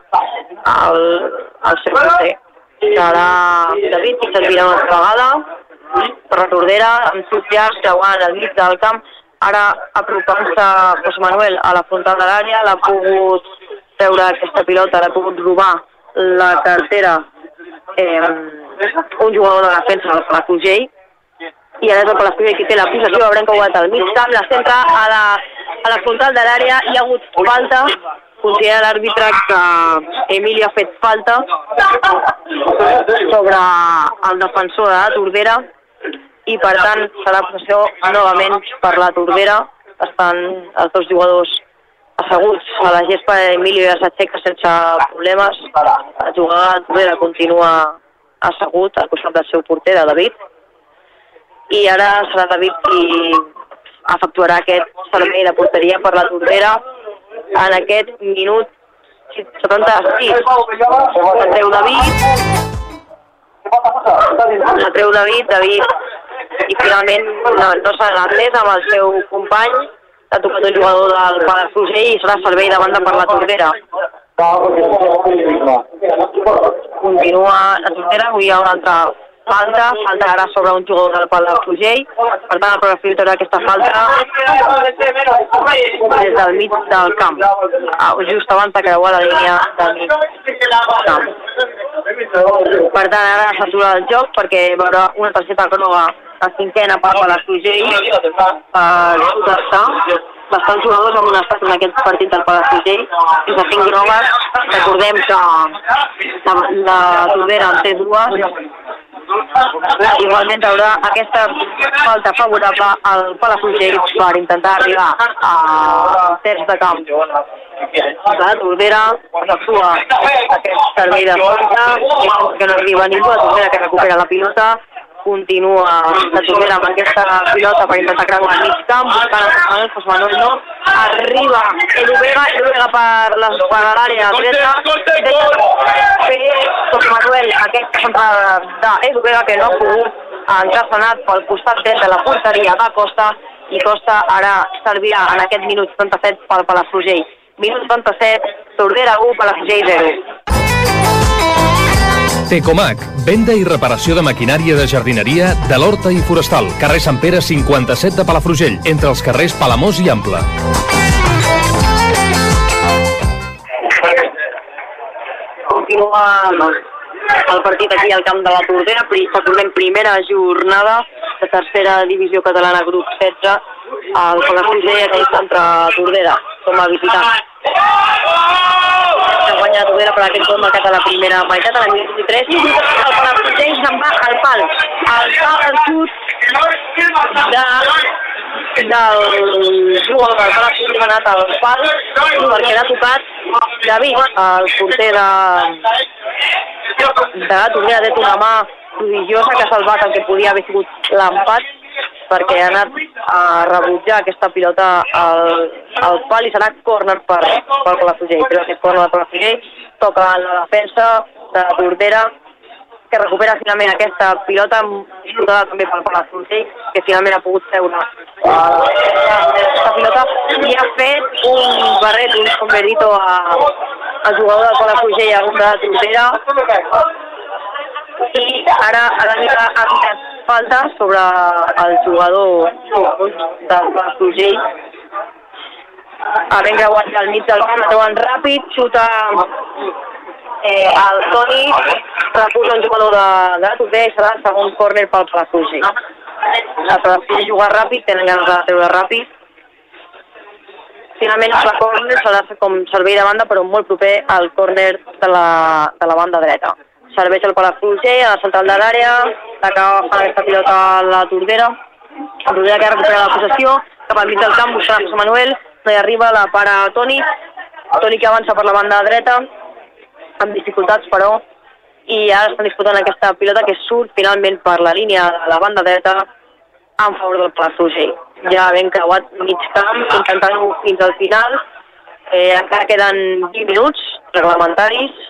el, el seu porter. Serà David qui servirà una altra vegada per la Tordera, amb llargs creuant al mig del camp, ara apropant-se José Manuel a la frontal de l'àrea, l'ha pogut treure aquesta pilota, l'ha pogut robar la cartera eh, un jugador de defensa del Palafrugell i ara és el Palafrugell qui té la possessió, veurem que ho ha al mig camp, la centra a la, a la frontal de l'àrea, hi ha hagut falta, considera l'àrbitre que Emilio ha fet falta sobre el defensor de la Tordera i per tant serà possessió novament per la Tordera. Estan els dos jugadors asseguts a la gespa Emilio ja s'aixeca sense problemes. El jugador de la Tordera continua assegut al costat del seu porter, de David. I ara serà David qui efectuarà aquest servei de porteria per la Tordera en aquest minut 76. S'atreu David, s'atreu David, David, i finalment no, no s'ha més amb el seu company, ha tocat el jugador del Palafrugell i serà servei de banda per la Tordera. Continua la Tordera, avui hi ha una altra falta, falta ara sobre un jugador del Palafrugell, per tant el Palafrugell traurà aquesta falta des del mig del camp, ah, just abans de creuar la línia del mig camp. Per tant, ara s'atura el joc perquè haurà una targeta groga la cinquena per Palafrugell per protestar. Bastants jugadors han estat en aquest partit del Palafrugell, fins a cinc grogues. Recordem que la, la Tordera en té dues. Igualment haurà aquesta falta favorable al Palafrugell per intentar arribar a terç de camp. La Tordera actua aquest servei de falta, que no arriba ningú, la Tordera que recupera la pilota, continua la Tordera amb aquesta pilota per intentar creuar el mig camp, buscant el Manuel, José Manuel no, arriba Edu Vega, Edu Vega per la- per l'àrea dreta, José Manuel aquesta centrada d'Edu Vega que no ha pogut entrar sanat pel costat dret de la porteria de Costa i Costa ara servirà en aquest minut 77 pel Palafrugell. Minut 77, Tordera 1, Palafrugell 0. Tecomac, venda i reparació de maquinària de jardineria de l'Horta i Forestal, carrer Sant Pere 57 de Palafrugell, entre els carrers Palamós i Ample. continua el partit aquí al camp de la Tordera, recordem primera jornada de tercera divisió catalana grup 16, el Palafrugell aquí contra Tordera, com a visitant. Que guanya Tordera per aquest gol marcat a la primera meitat, a la minut 23, el Palafrugell se'n va al pal, al pal al xut de del jugador del Palafrugell ha anat al pal perquè l'ha tocat David, el porter de, de la Tordera, ha una mà prodigiosa que ha salvat el que podia haver sigut l'empat perquè ha anat a rebutjar aquesta pilota al, al pal i serà córner per, per Palafrugell. Però aquest córner de Palafrugell toca la defensa de Tordera que recupera finalment aquesta pilota disputada també pel Palafrugell, que finalment ha pogut seure uh, aquesta pilota i ha fet un barret, un sombrerito a, al jugador del Palafrugell a de la Tordera i ara a la mica ha ficat falta sobre el jugador del Palafrugell havent creuat al mig del camp, treuen ràpid, xuta eh, el Toni, refusa un jugador de, de la Tordera i serà el segon córner pel Palafrugell. El Palafrugell juga ràpid, tenen ganes de treure ràpid. Finalment el córner serà com servei de banda, però molt proper al córner de la, de la banda dreta. Serveix el Palafrugell a la central de l'àrea, acaba agafant aquesta pilota a la Tordera. La Tordera que recupera la possessió, cap al mig del camp, buscant a José Manuel, no hi arriba, la para Toni, Toni que avança per la banda dreta, amb dificultats però, i ara estan disputant aquesta pilota que surt finalment per la línia de la banda dreta en favor del Palafrugell. Ja ben creuat mig camp, intentant-ho fins al final. Eh, encara queden 20 minuts reglamentaris.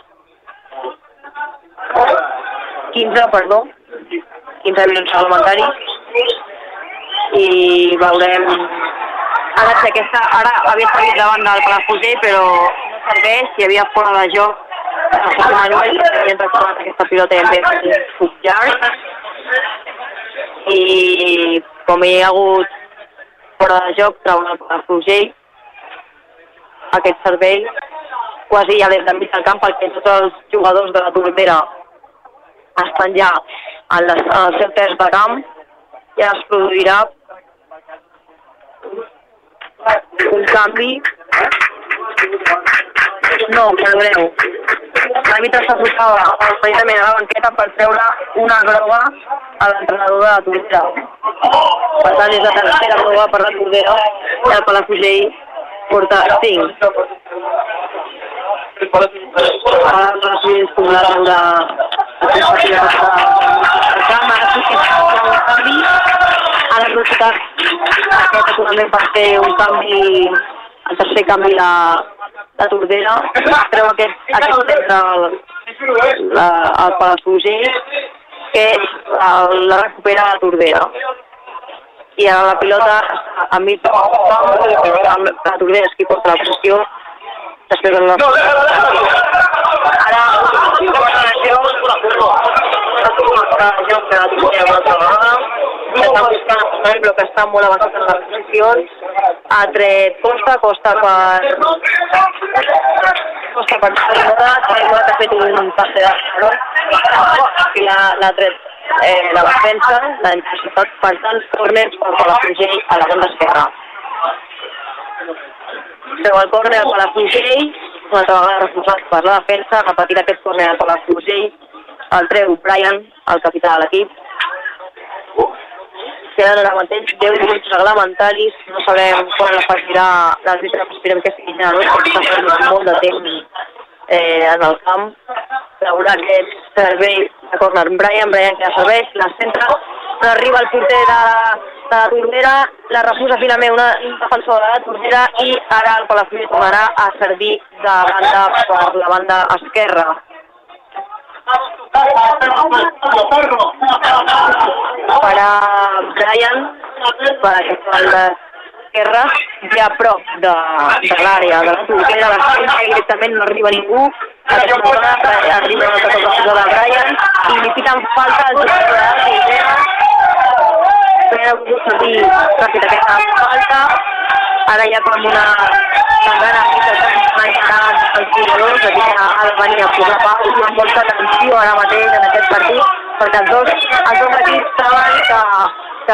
15, perdó. 15 minuts reglamentaris. I veurem... Ara, si aquesta, ara havia servit davant del Palafrugell, però no serveix, hi havia fora de joc José Manuel, que havia recuperat aquesta pilota i en ve futjar. I com hi ha hagut fora de joc, treuen el Palafrugell aquest servei quasi ja des del mig del camp perquè tots els jugadors de la Tordera estan ja en, les, el seu terç de camp i es produirà un canvi no, perdoneu l'àrbitre s'apropava precisament a la banqueta per treure una groga a l'entrenador de la Tordera. Per tant, és la tercera groga per la Tordera i el Palafrugell porta 5. Ara el Palafrugell es podrà treure aquesta pilota del camp, ara sí que hi ha un canvi a la velocitat aquest aturament per fer un canvi el tercer canvi de, de Tordera treu aquest, aquest el, la, el Palafrugell que el, la recupera la Tordera i ara la pilota a amb la Tordera és qui porta la posició després de la... Ara, que està buscant el però que està molt avançat en les posicions. Ha tret Costa, Costa per... Costa per Salmora, Salmora que ha fet un passe de i l'ha tret eh, la defensa, la intensitat, per tant, corners per Palafrugell a la banda esquerra. Treu el córner al Palafrugell, una altra vegada reforçat per la defensa, repetirà aquest córner al Palafrugell, el treu Brian, el capità de l'equip, queden ara mateix 10 minuts reglamentaris, no sabrem quan l'afegirà l'àrbitre, esperem que sigui generós, perquè està fent molt de temps eh, en el camp. Haurà aquest servei de corner Brian, Brian que ja serveix, la centra, no arriba el porter de, de la Tordera, la refusa finalment una, un defensor de la Tordera i ara el Palafrugell tornarà a servir de banda per la banda esquerra. Farà Brian per banda esquerra, ja a prop de, de l'àrea de la Tordera, la centra directament no arriba ningú, aquesta zona arriba una altra cosa de Brian i li piquen falta al jugador de la Tordera Espera, volgut servir ràpid aquesta falta. Ara ja com una tangana mica que estan els jugadors, aquí ha de venir a posar pau i amb molta tensió ara mateix en aquest partit, perquè els dos, els dos equips saben que,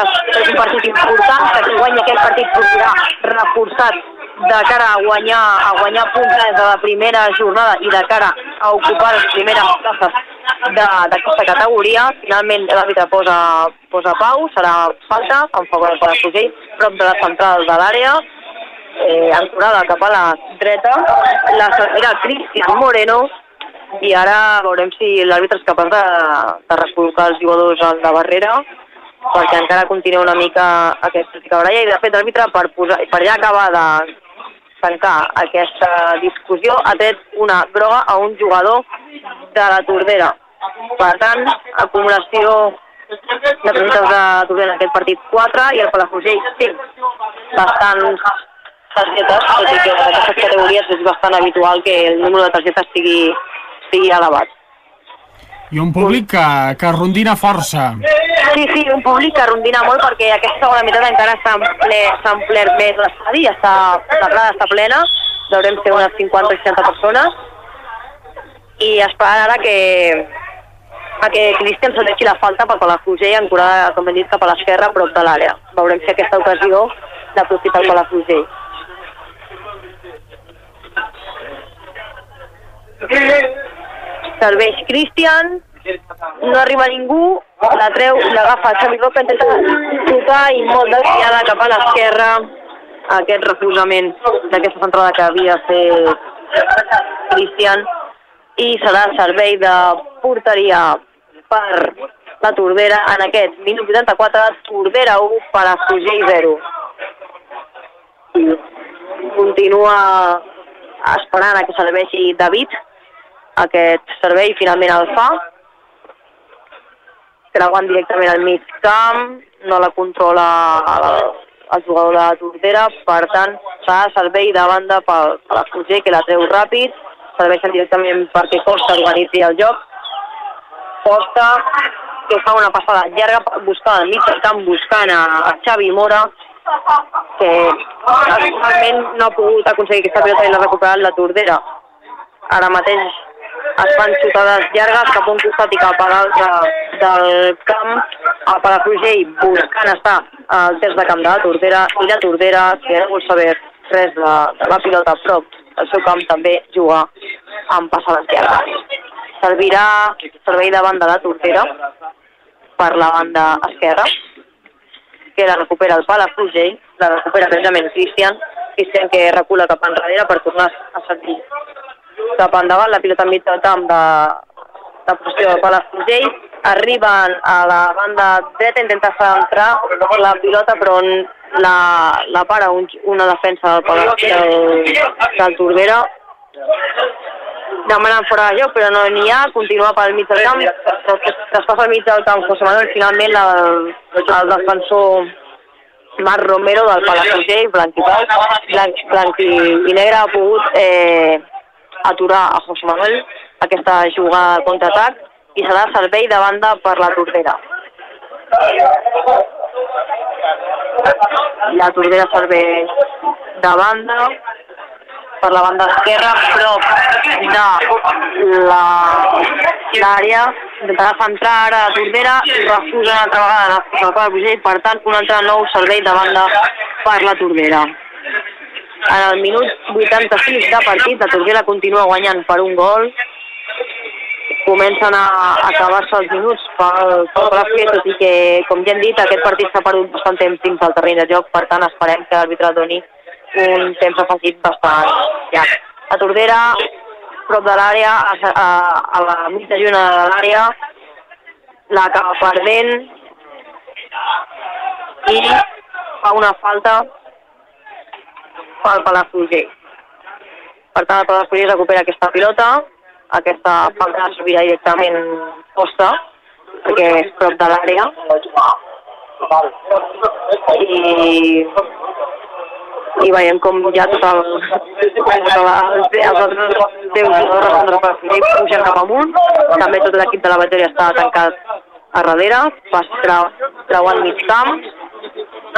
que és un partit important, que si guanya aquest partit sortirà reforçat de cara a guanyar, a guanyar punts des de la primera jornada i de cara a ocupar les primeres places d'aquesta categoria. Finalment l'àrbitre posa, posa pau, serà falta en favor del Palafrugell, prop de la central de l'àrea, eh, ancorada cap a la dreta, la era Cristian Moreno, i ara veurem si l'àrbitre és capaç de, de recol·locar els jugadors al de barrera, perquè encara continua una mica aquesta picabaralla, i de fet l'àrbitre per, posar, per ja acabar de tancar aquesta discussió ha tret una groga a un jugador de la Tordera. Per tant, acumulació de presidents de Tordera en aquest partit 4 i el Palafrugell 5. Bastants targetes, tot i que en aquestes categories és bastant habitual que el número de targetes sigui, sigui elevat. I un públic que, que rondina força. Sí, sí, un públic que rondina molt perquè aquesta segona meitat encara s'ha ple, omplert més l'estadi, està, la grada està plena, deurem ser unes 50 o 60 persones, i esperant ara que, a que Cristian s'adeixi la falta per Palafrugell, ancorada, com hem dit, cap a l'esquerra, prop de l'àrea. Veurem si aquesta ocasió d'aprofitar el Palafrugell. Serveix Cristian, no arriba ningú, la treu, l'agafa Xavi Roca, intenta tocar i molt desviada cap a l'esquerra. Aquest refusament d'aquesta centrada que havia de fer Cristian i serà servei de porteria per la Tordera en aquest minut 84, Tordera 1 per a Fugell 0. Continua esperant a que serveixi David aquest servei finalment el fa. Creuant directament al mig camp no la controla el, jugador de la Tordera per tant fa servei de banda pel, per la Fuger que la treu ràpid serveixen directament perquè Costa organitzi el joc. Costa que fa una passada llarga buscant al mig camp buscant a, a Xavi Mora que actualment no ha pogut aconseguir aquesta pilota i l'ha recuperat la Tordera. Ara mateix es fan xutades llargues cap a un costat i cap a l'altre del camp. El Palafrugell buscant estar al terç de camp de la Tordera i la Tordera, que no vol saber res de, de la pilota a prop del seu camp, també juga amb passades llargues. servirà servei davant de la Tortera per la banda esquerra que la recupera el Palafrugell, la recupera precisament Cristian, Cristian que recula cap enrere per tornar a servir cap endavant, la pilota enmig del camp de, de posició del Palafrugell, arriben a la banda dreta, intenta centrar la pilota però la, la para un, una defensa del, Pala- del, del Tordera demanen fora de joc, però no n'hi ha, continua pel mig del camp, traspassa al mig del camp José Manuel, finalment el, el defensor Marc Romero del Palafrugell, blanc i blanc, blanc i negre, ha pogut eh, aturar a José Manuel aquesta jugada contraatac i serà servei de banda per la Tordera. La Tordera servei de banda per la banda esquerra, prop de la- l'àrea, intentarà centrar ara a Tordera i refusa una altra vegada la el Palafrugell, per tant, un altre nou servei de banda per la Tordera. En el minut 86 de partit, la Tordera continua guanyant per un gol. Comencen a acabar-se els minuts pel, pel tot i que, com ja hem dit, aquest partit s'ha perdut bastant temps dins del terreny de joc, per tant, esperem que l'àrbitre doni un temps afegit bastant llarg. La Tordera, prop de l'àrea, a, a, a la mitja lluna de l'àrea, l'acaba perdent i fa una falta pel Palafrugell. Per tant, el Palafrugell recupera aquesta pilota, aquesta falta servirà directament posta, perquè és prop de l'àrea. I, i veiem com ja tot el, tota la, els, altres 10 jugadors del Palafrugell pugen cap amunt, també tot l'equip de la bateria està tancat a darrere, pas trau, trauant mig camp,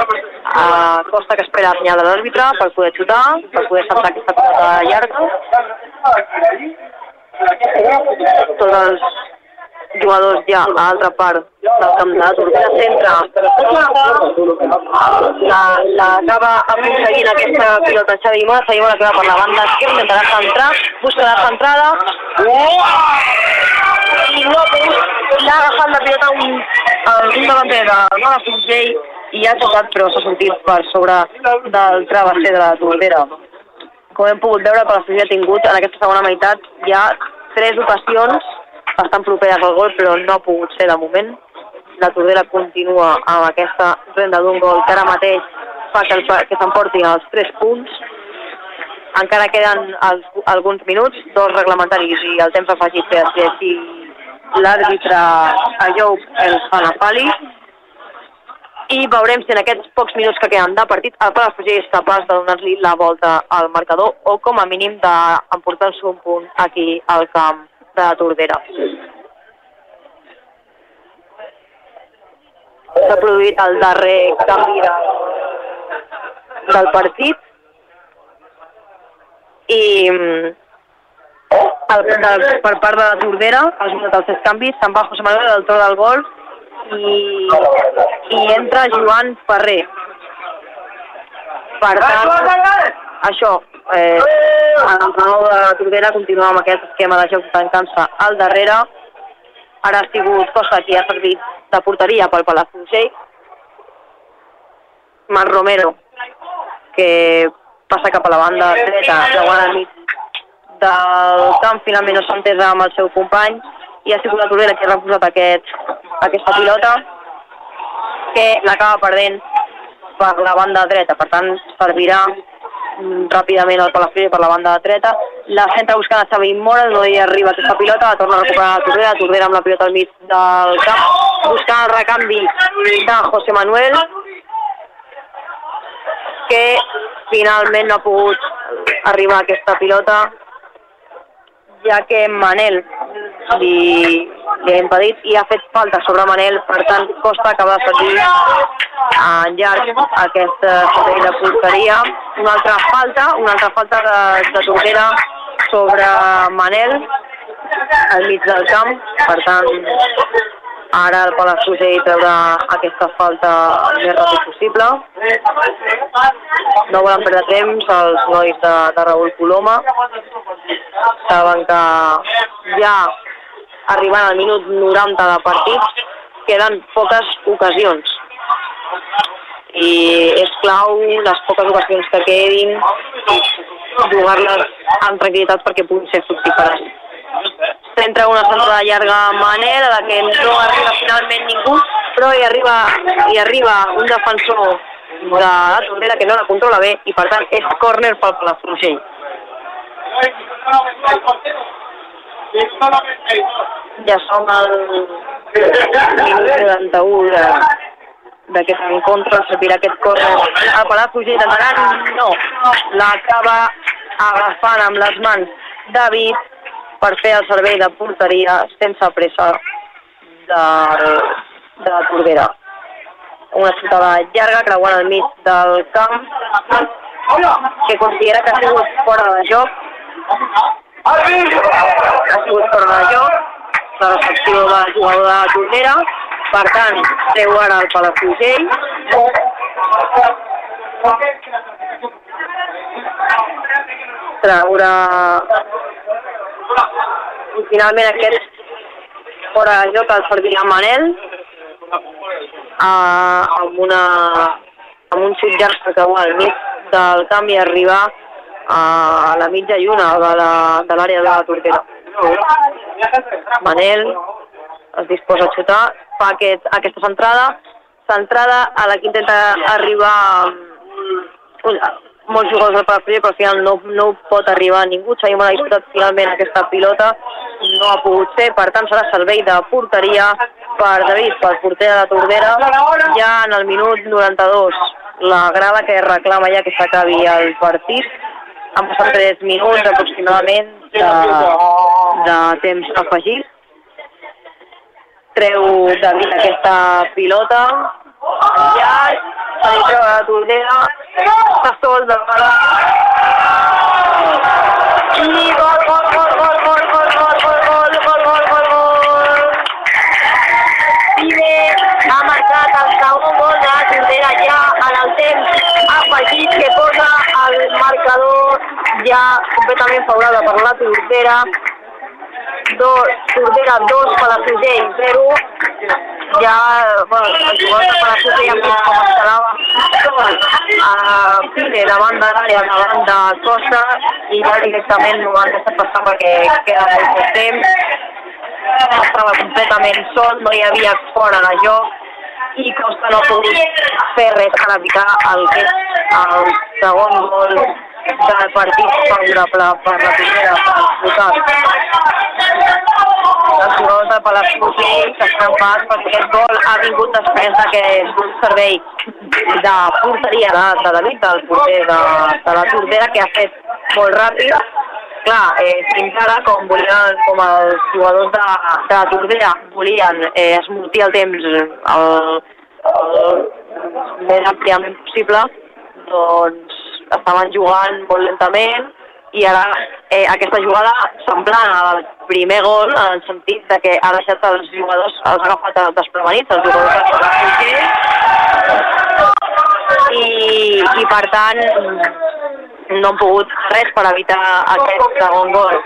a Costa que espera la senyal de l'àrbitre per poder xutar, per poder saltar aquesta pilota llarga. Tots els jugadors ja a l'altra part del camp de la Tordera centre la, la acaba aconseguint aquesta pilota Xavi Mora, Xavi Mora que va per la banda esquerra, intentarà centrar, busca la centrada. I no l'ha agafat la pilota un, un davanter del Palafrugell i ha tocat però s'ha sortit per sobre del travesser de la Tordera com hem pogut veure, el Palafrugell ha tingut en aquesta segona meitat ja tres ocasions bastant properes al gol, però no ha pogut ser de moment. La Tordera continua amb aquesta renda d'un gol que ara mateix fa que, que s'emporti els tres punts. Encara queden els, alguns minuts, dos reglamentaris i el temps afegit per si l'àrbitre Ayou el Fanafali i veurem si en aquests pocs minuts que queden de partit el Palafrugell és capaç de donar-li la volta al marcador o com a mínim d'emportar-se un punt aquí al camp de Tordera. S'ha produït el darrer canvi de, del partit i mm, el, de, per part de la Tordera, els un dels tres canvis, se'n va José Manuel del torn del gol i, i entra Joan Ferrer. Per tant, això, eh, l'entrenador de Tordera continua amb aquest esquema de joc tancant-se al darrere. Ara ha sigut Costa qui ha servit de porteria pel Palafrugell. Marc Romero, que passa cap a la banda dreta, jugant al mig del camp, finalment no s'ha entès amb el seu company i ha sigut la Tordera qui ha reposat aquest, aquesta pilota que l'acaba perdent per la banda dreta, per tant servirà mm, ràpidament el Palafrugell per la banda dreta, la centra buscant a Xavi Mora, no hi arriba aquesta pilota, la torna a recuperar la Tordera, Tordera amb la pilota al mig del camp, buscant el recanvi de José Manuel, que finalment no ha pogut arribar a aquesta pilota, ja que Manel li, li ha impedit i ha fet falta sobre Manel, per tant Costa acaba de servir en llarg aquesta servei de porteria. Una altra falta, una altra falta de, de Tordera sobre Manel al mig del camp, per tant ara el Palafrugell traurà aquesta falta el més ràpid possible. No volen perdre temps els nois de, de Raúl Coloma. Saben que ja arribant al minut 90 de partit, queden poques ocasions. I és clau les poques ocasions que quedin jugar-les amb tranquil·litat perquè puguin ser fructíferes. S'entra una centrada llarga a Manel, a la que no arriba finalment ningú, però hi arriba, hi arriba un defensor de la Tordera que no la controla bé i per tant és córner pel Palafrugell. Ja som al minut 91 de- d'aquest encontre, servirà aquest córner al Palafrugell intentaran, no, l'acaba agafant amb les mans David per fer el servei de porteria sense pressa de, de la Tordera. Una xutada llarga creuant al mig del camp que considera que ha sigut fora de joc. Ha sigut fora de joc la recepció del jugador de la Tordera. Per tant treu ara el Palafrugell. Treure i finalment aquest fora de joc el servirà Manel eh, amb una amb un xut llarg que cau al mig del camp i arribar a la mitja lluna de la- de l'àrea de la Tortera. Manel es disposa a xutar, fa aquest, aquesta centrada, centrada a la que intenta arribar um, molts jugadors del Palafrugell, però al final no, no pot arribar ningú. Xavi ha disputat finalment aquesta pilota, no ha pogut ser, per tant serà servei de porteria per David, pel porter de la Tordera, ja en el minut 92. La grada que reclama ja que s'acabi el partit. Han passat 3 minuts aproximadament de, de temps afegit. Treu David aquesta pilota, ja se li treu a Tordera, sol de cara. I gol, gol, gol, gol, gol, gol, gol, gol, gol, ha marcat el segon gol de Tordera ja en el temps afegit que posa el marcador ja completament favorable per la Tordera. Dos, Tordera 2, Palafrugell 0. Ja, bueno, els jugadors de Palafrugell han vist com es quedava a Pide davant de l'àrea, davant de Costa, i ja directament no han deixat passar perquè queda molt poc temps. Estava completament sol, no hi havia fora de joc i Costa no ha pogut fer res per evitar el que el segon gol del partit favorable per la primera pels jugadors de Palafrugell s'estan pas perquè aquest gol ha vingut després d'aquest servei de porteria de, de David, del porter de, de la Tordera, que ha fet molt ràpid. Clar, eh, fins ara, com, volien, com els jugadors de, de la Tordera volien eh, esmortir el temps el, el més àmpliament possible, doncs estaven jugant molt lentament i ara eh, aquesta jugada semblant al primer gol en el sentit de que ha deixat els jugadors, els ha agafat desprevenits, els jugadors i, i per tant no han pogut res per evitar aquest segon gol.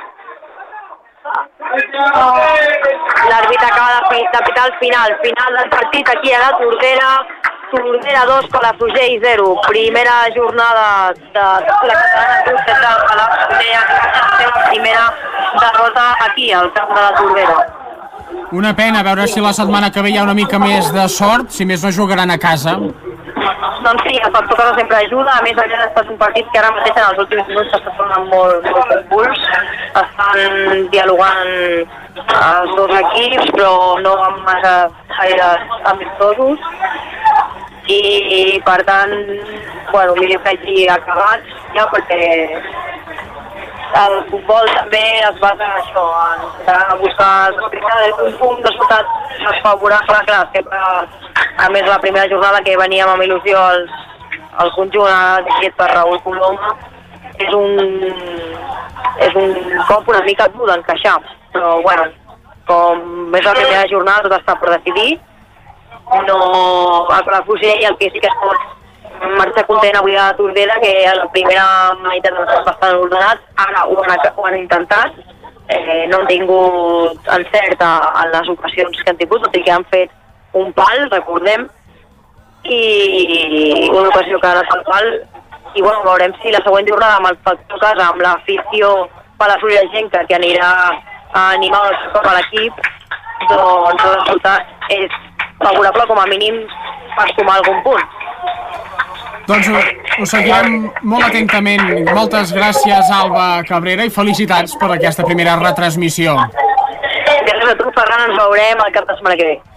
L'àrbitre acaba de, de pitar el final, final del partit aquí a la Tordera, Tordera 2, Palafrugell 0. Primera jornada de la catalana Central Palafrugell, la seva primera derrota aquí al camp de la Tordera. Una pena, a veure si la setmana que ve hi ha una mica més de sort, si més no jugaran a casa. Doncs sí, el factor casa sempre ajuda, a més a ha estat un partit que ara mateix en els últims minuts s'està tornant molt, molt convuls, estan dialogant els dos equips, però no amb massa gaires amistosos, i per tant, bueno, millor que hagi acabat ja perquè el futbol també es basa en això, en buscar un punt de resultat desfavorable, clar, sempre, a més la primera jornada que veníem amb il·lusió els, el conjunt dirigit per Raül Coloma, és un, és un cop una mica dur d'encaixar, però bueno, com és la primera jornada tot està per decidir, no, el Palafrugell el que sí que es pot marxa content avui a Tordera, que a la primera meitat han estat bastant ordenats, ara ho han, ho han intentat, eh, no han tingut encert a- en les ocasions que han tingut, tot i que han fet un pal, recordem, i una ocasió que anat al pal, i bueno, veurem si la següent jornada amb el factor casa, amb l'afició palafrugellenca que anirà a animar el suport a l'equip, doncs el resultat és favorable com a mínim per sumar algun punt. Doncs ho, ho seguirem molt atentament. Moltes gràcies, Alba Cabrera, i felicitats per aquesta primera retransmissió. Gràcies a tu, Ferran, ens veurem el cap de setmana que ve.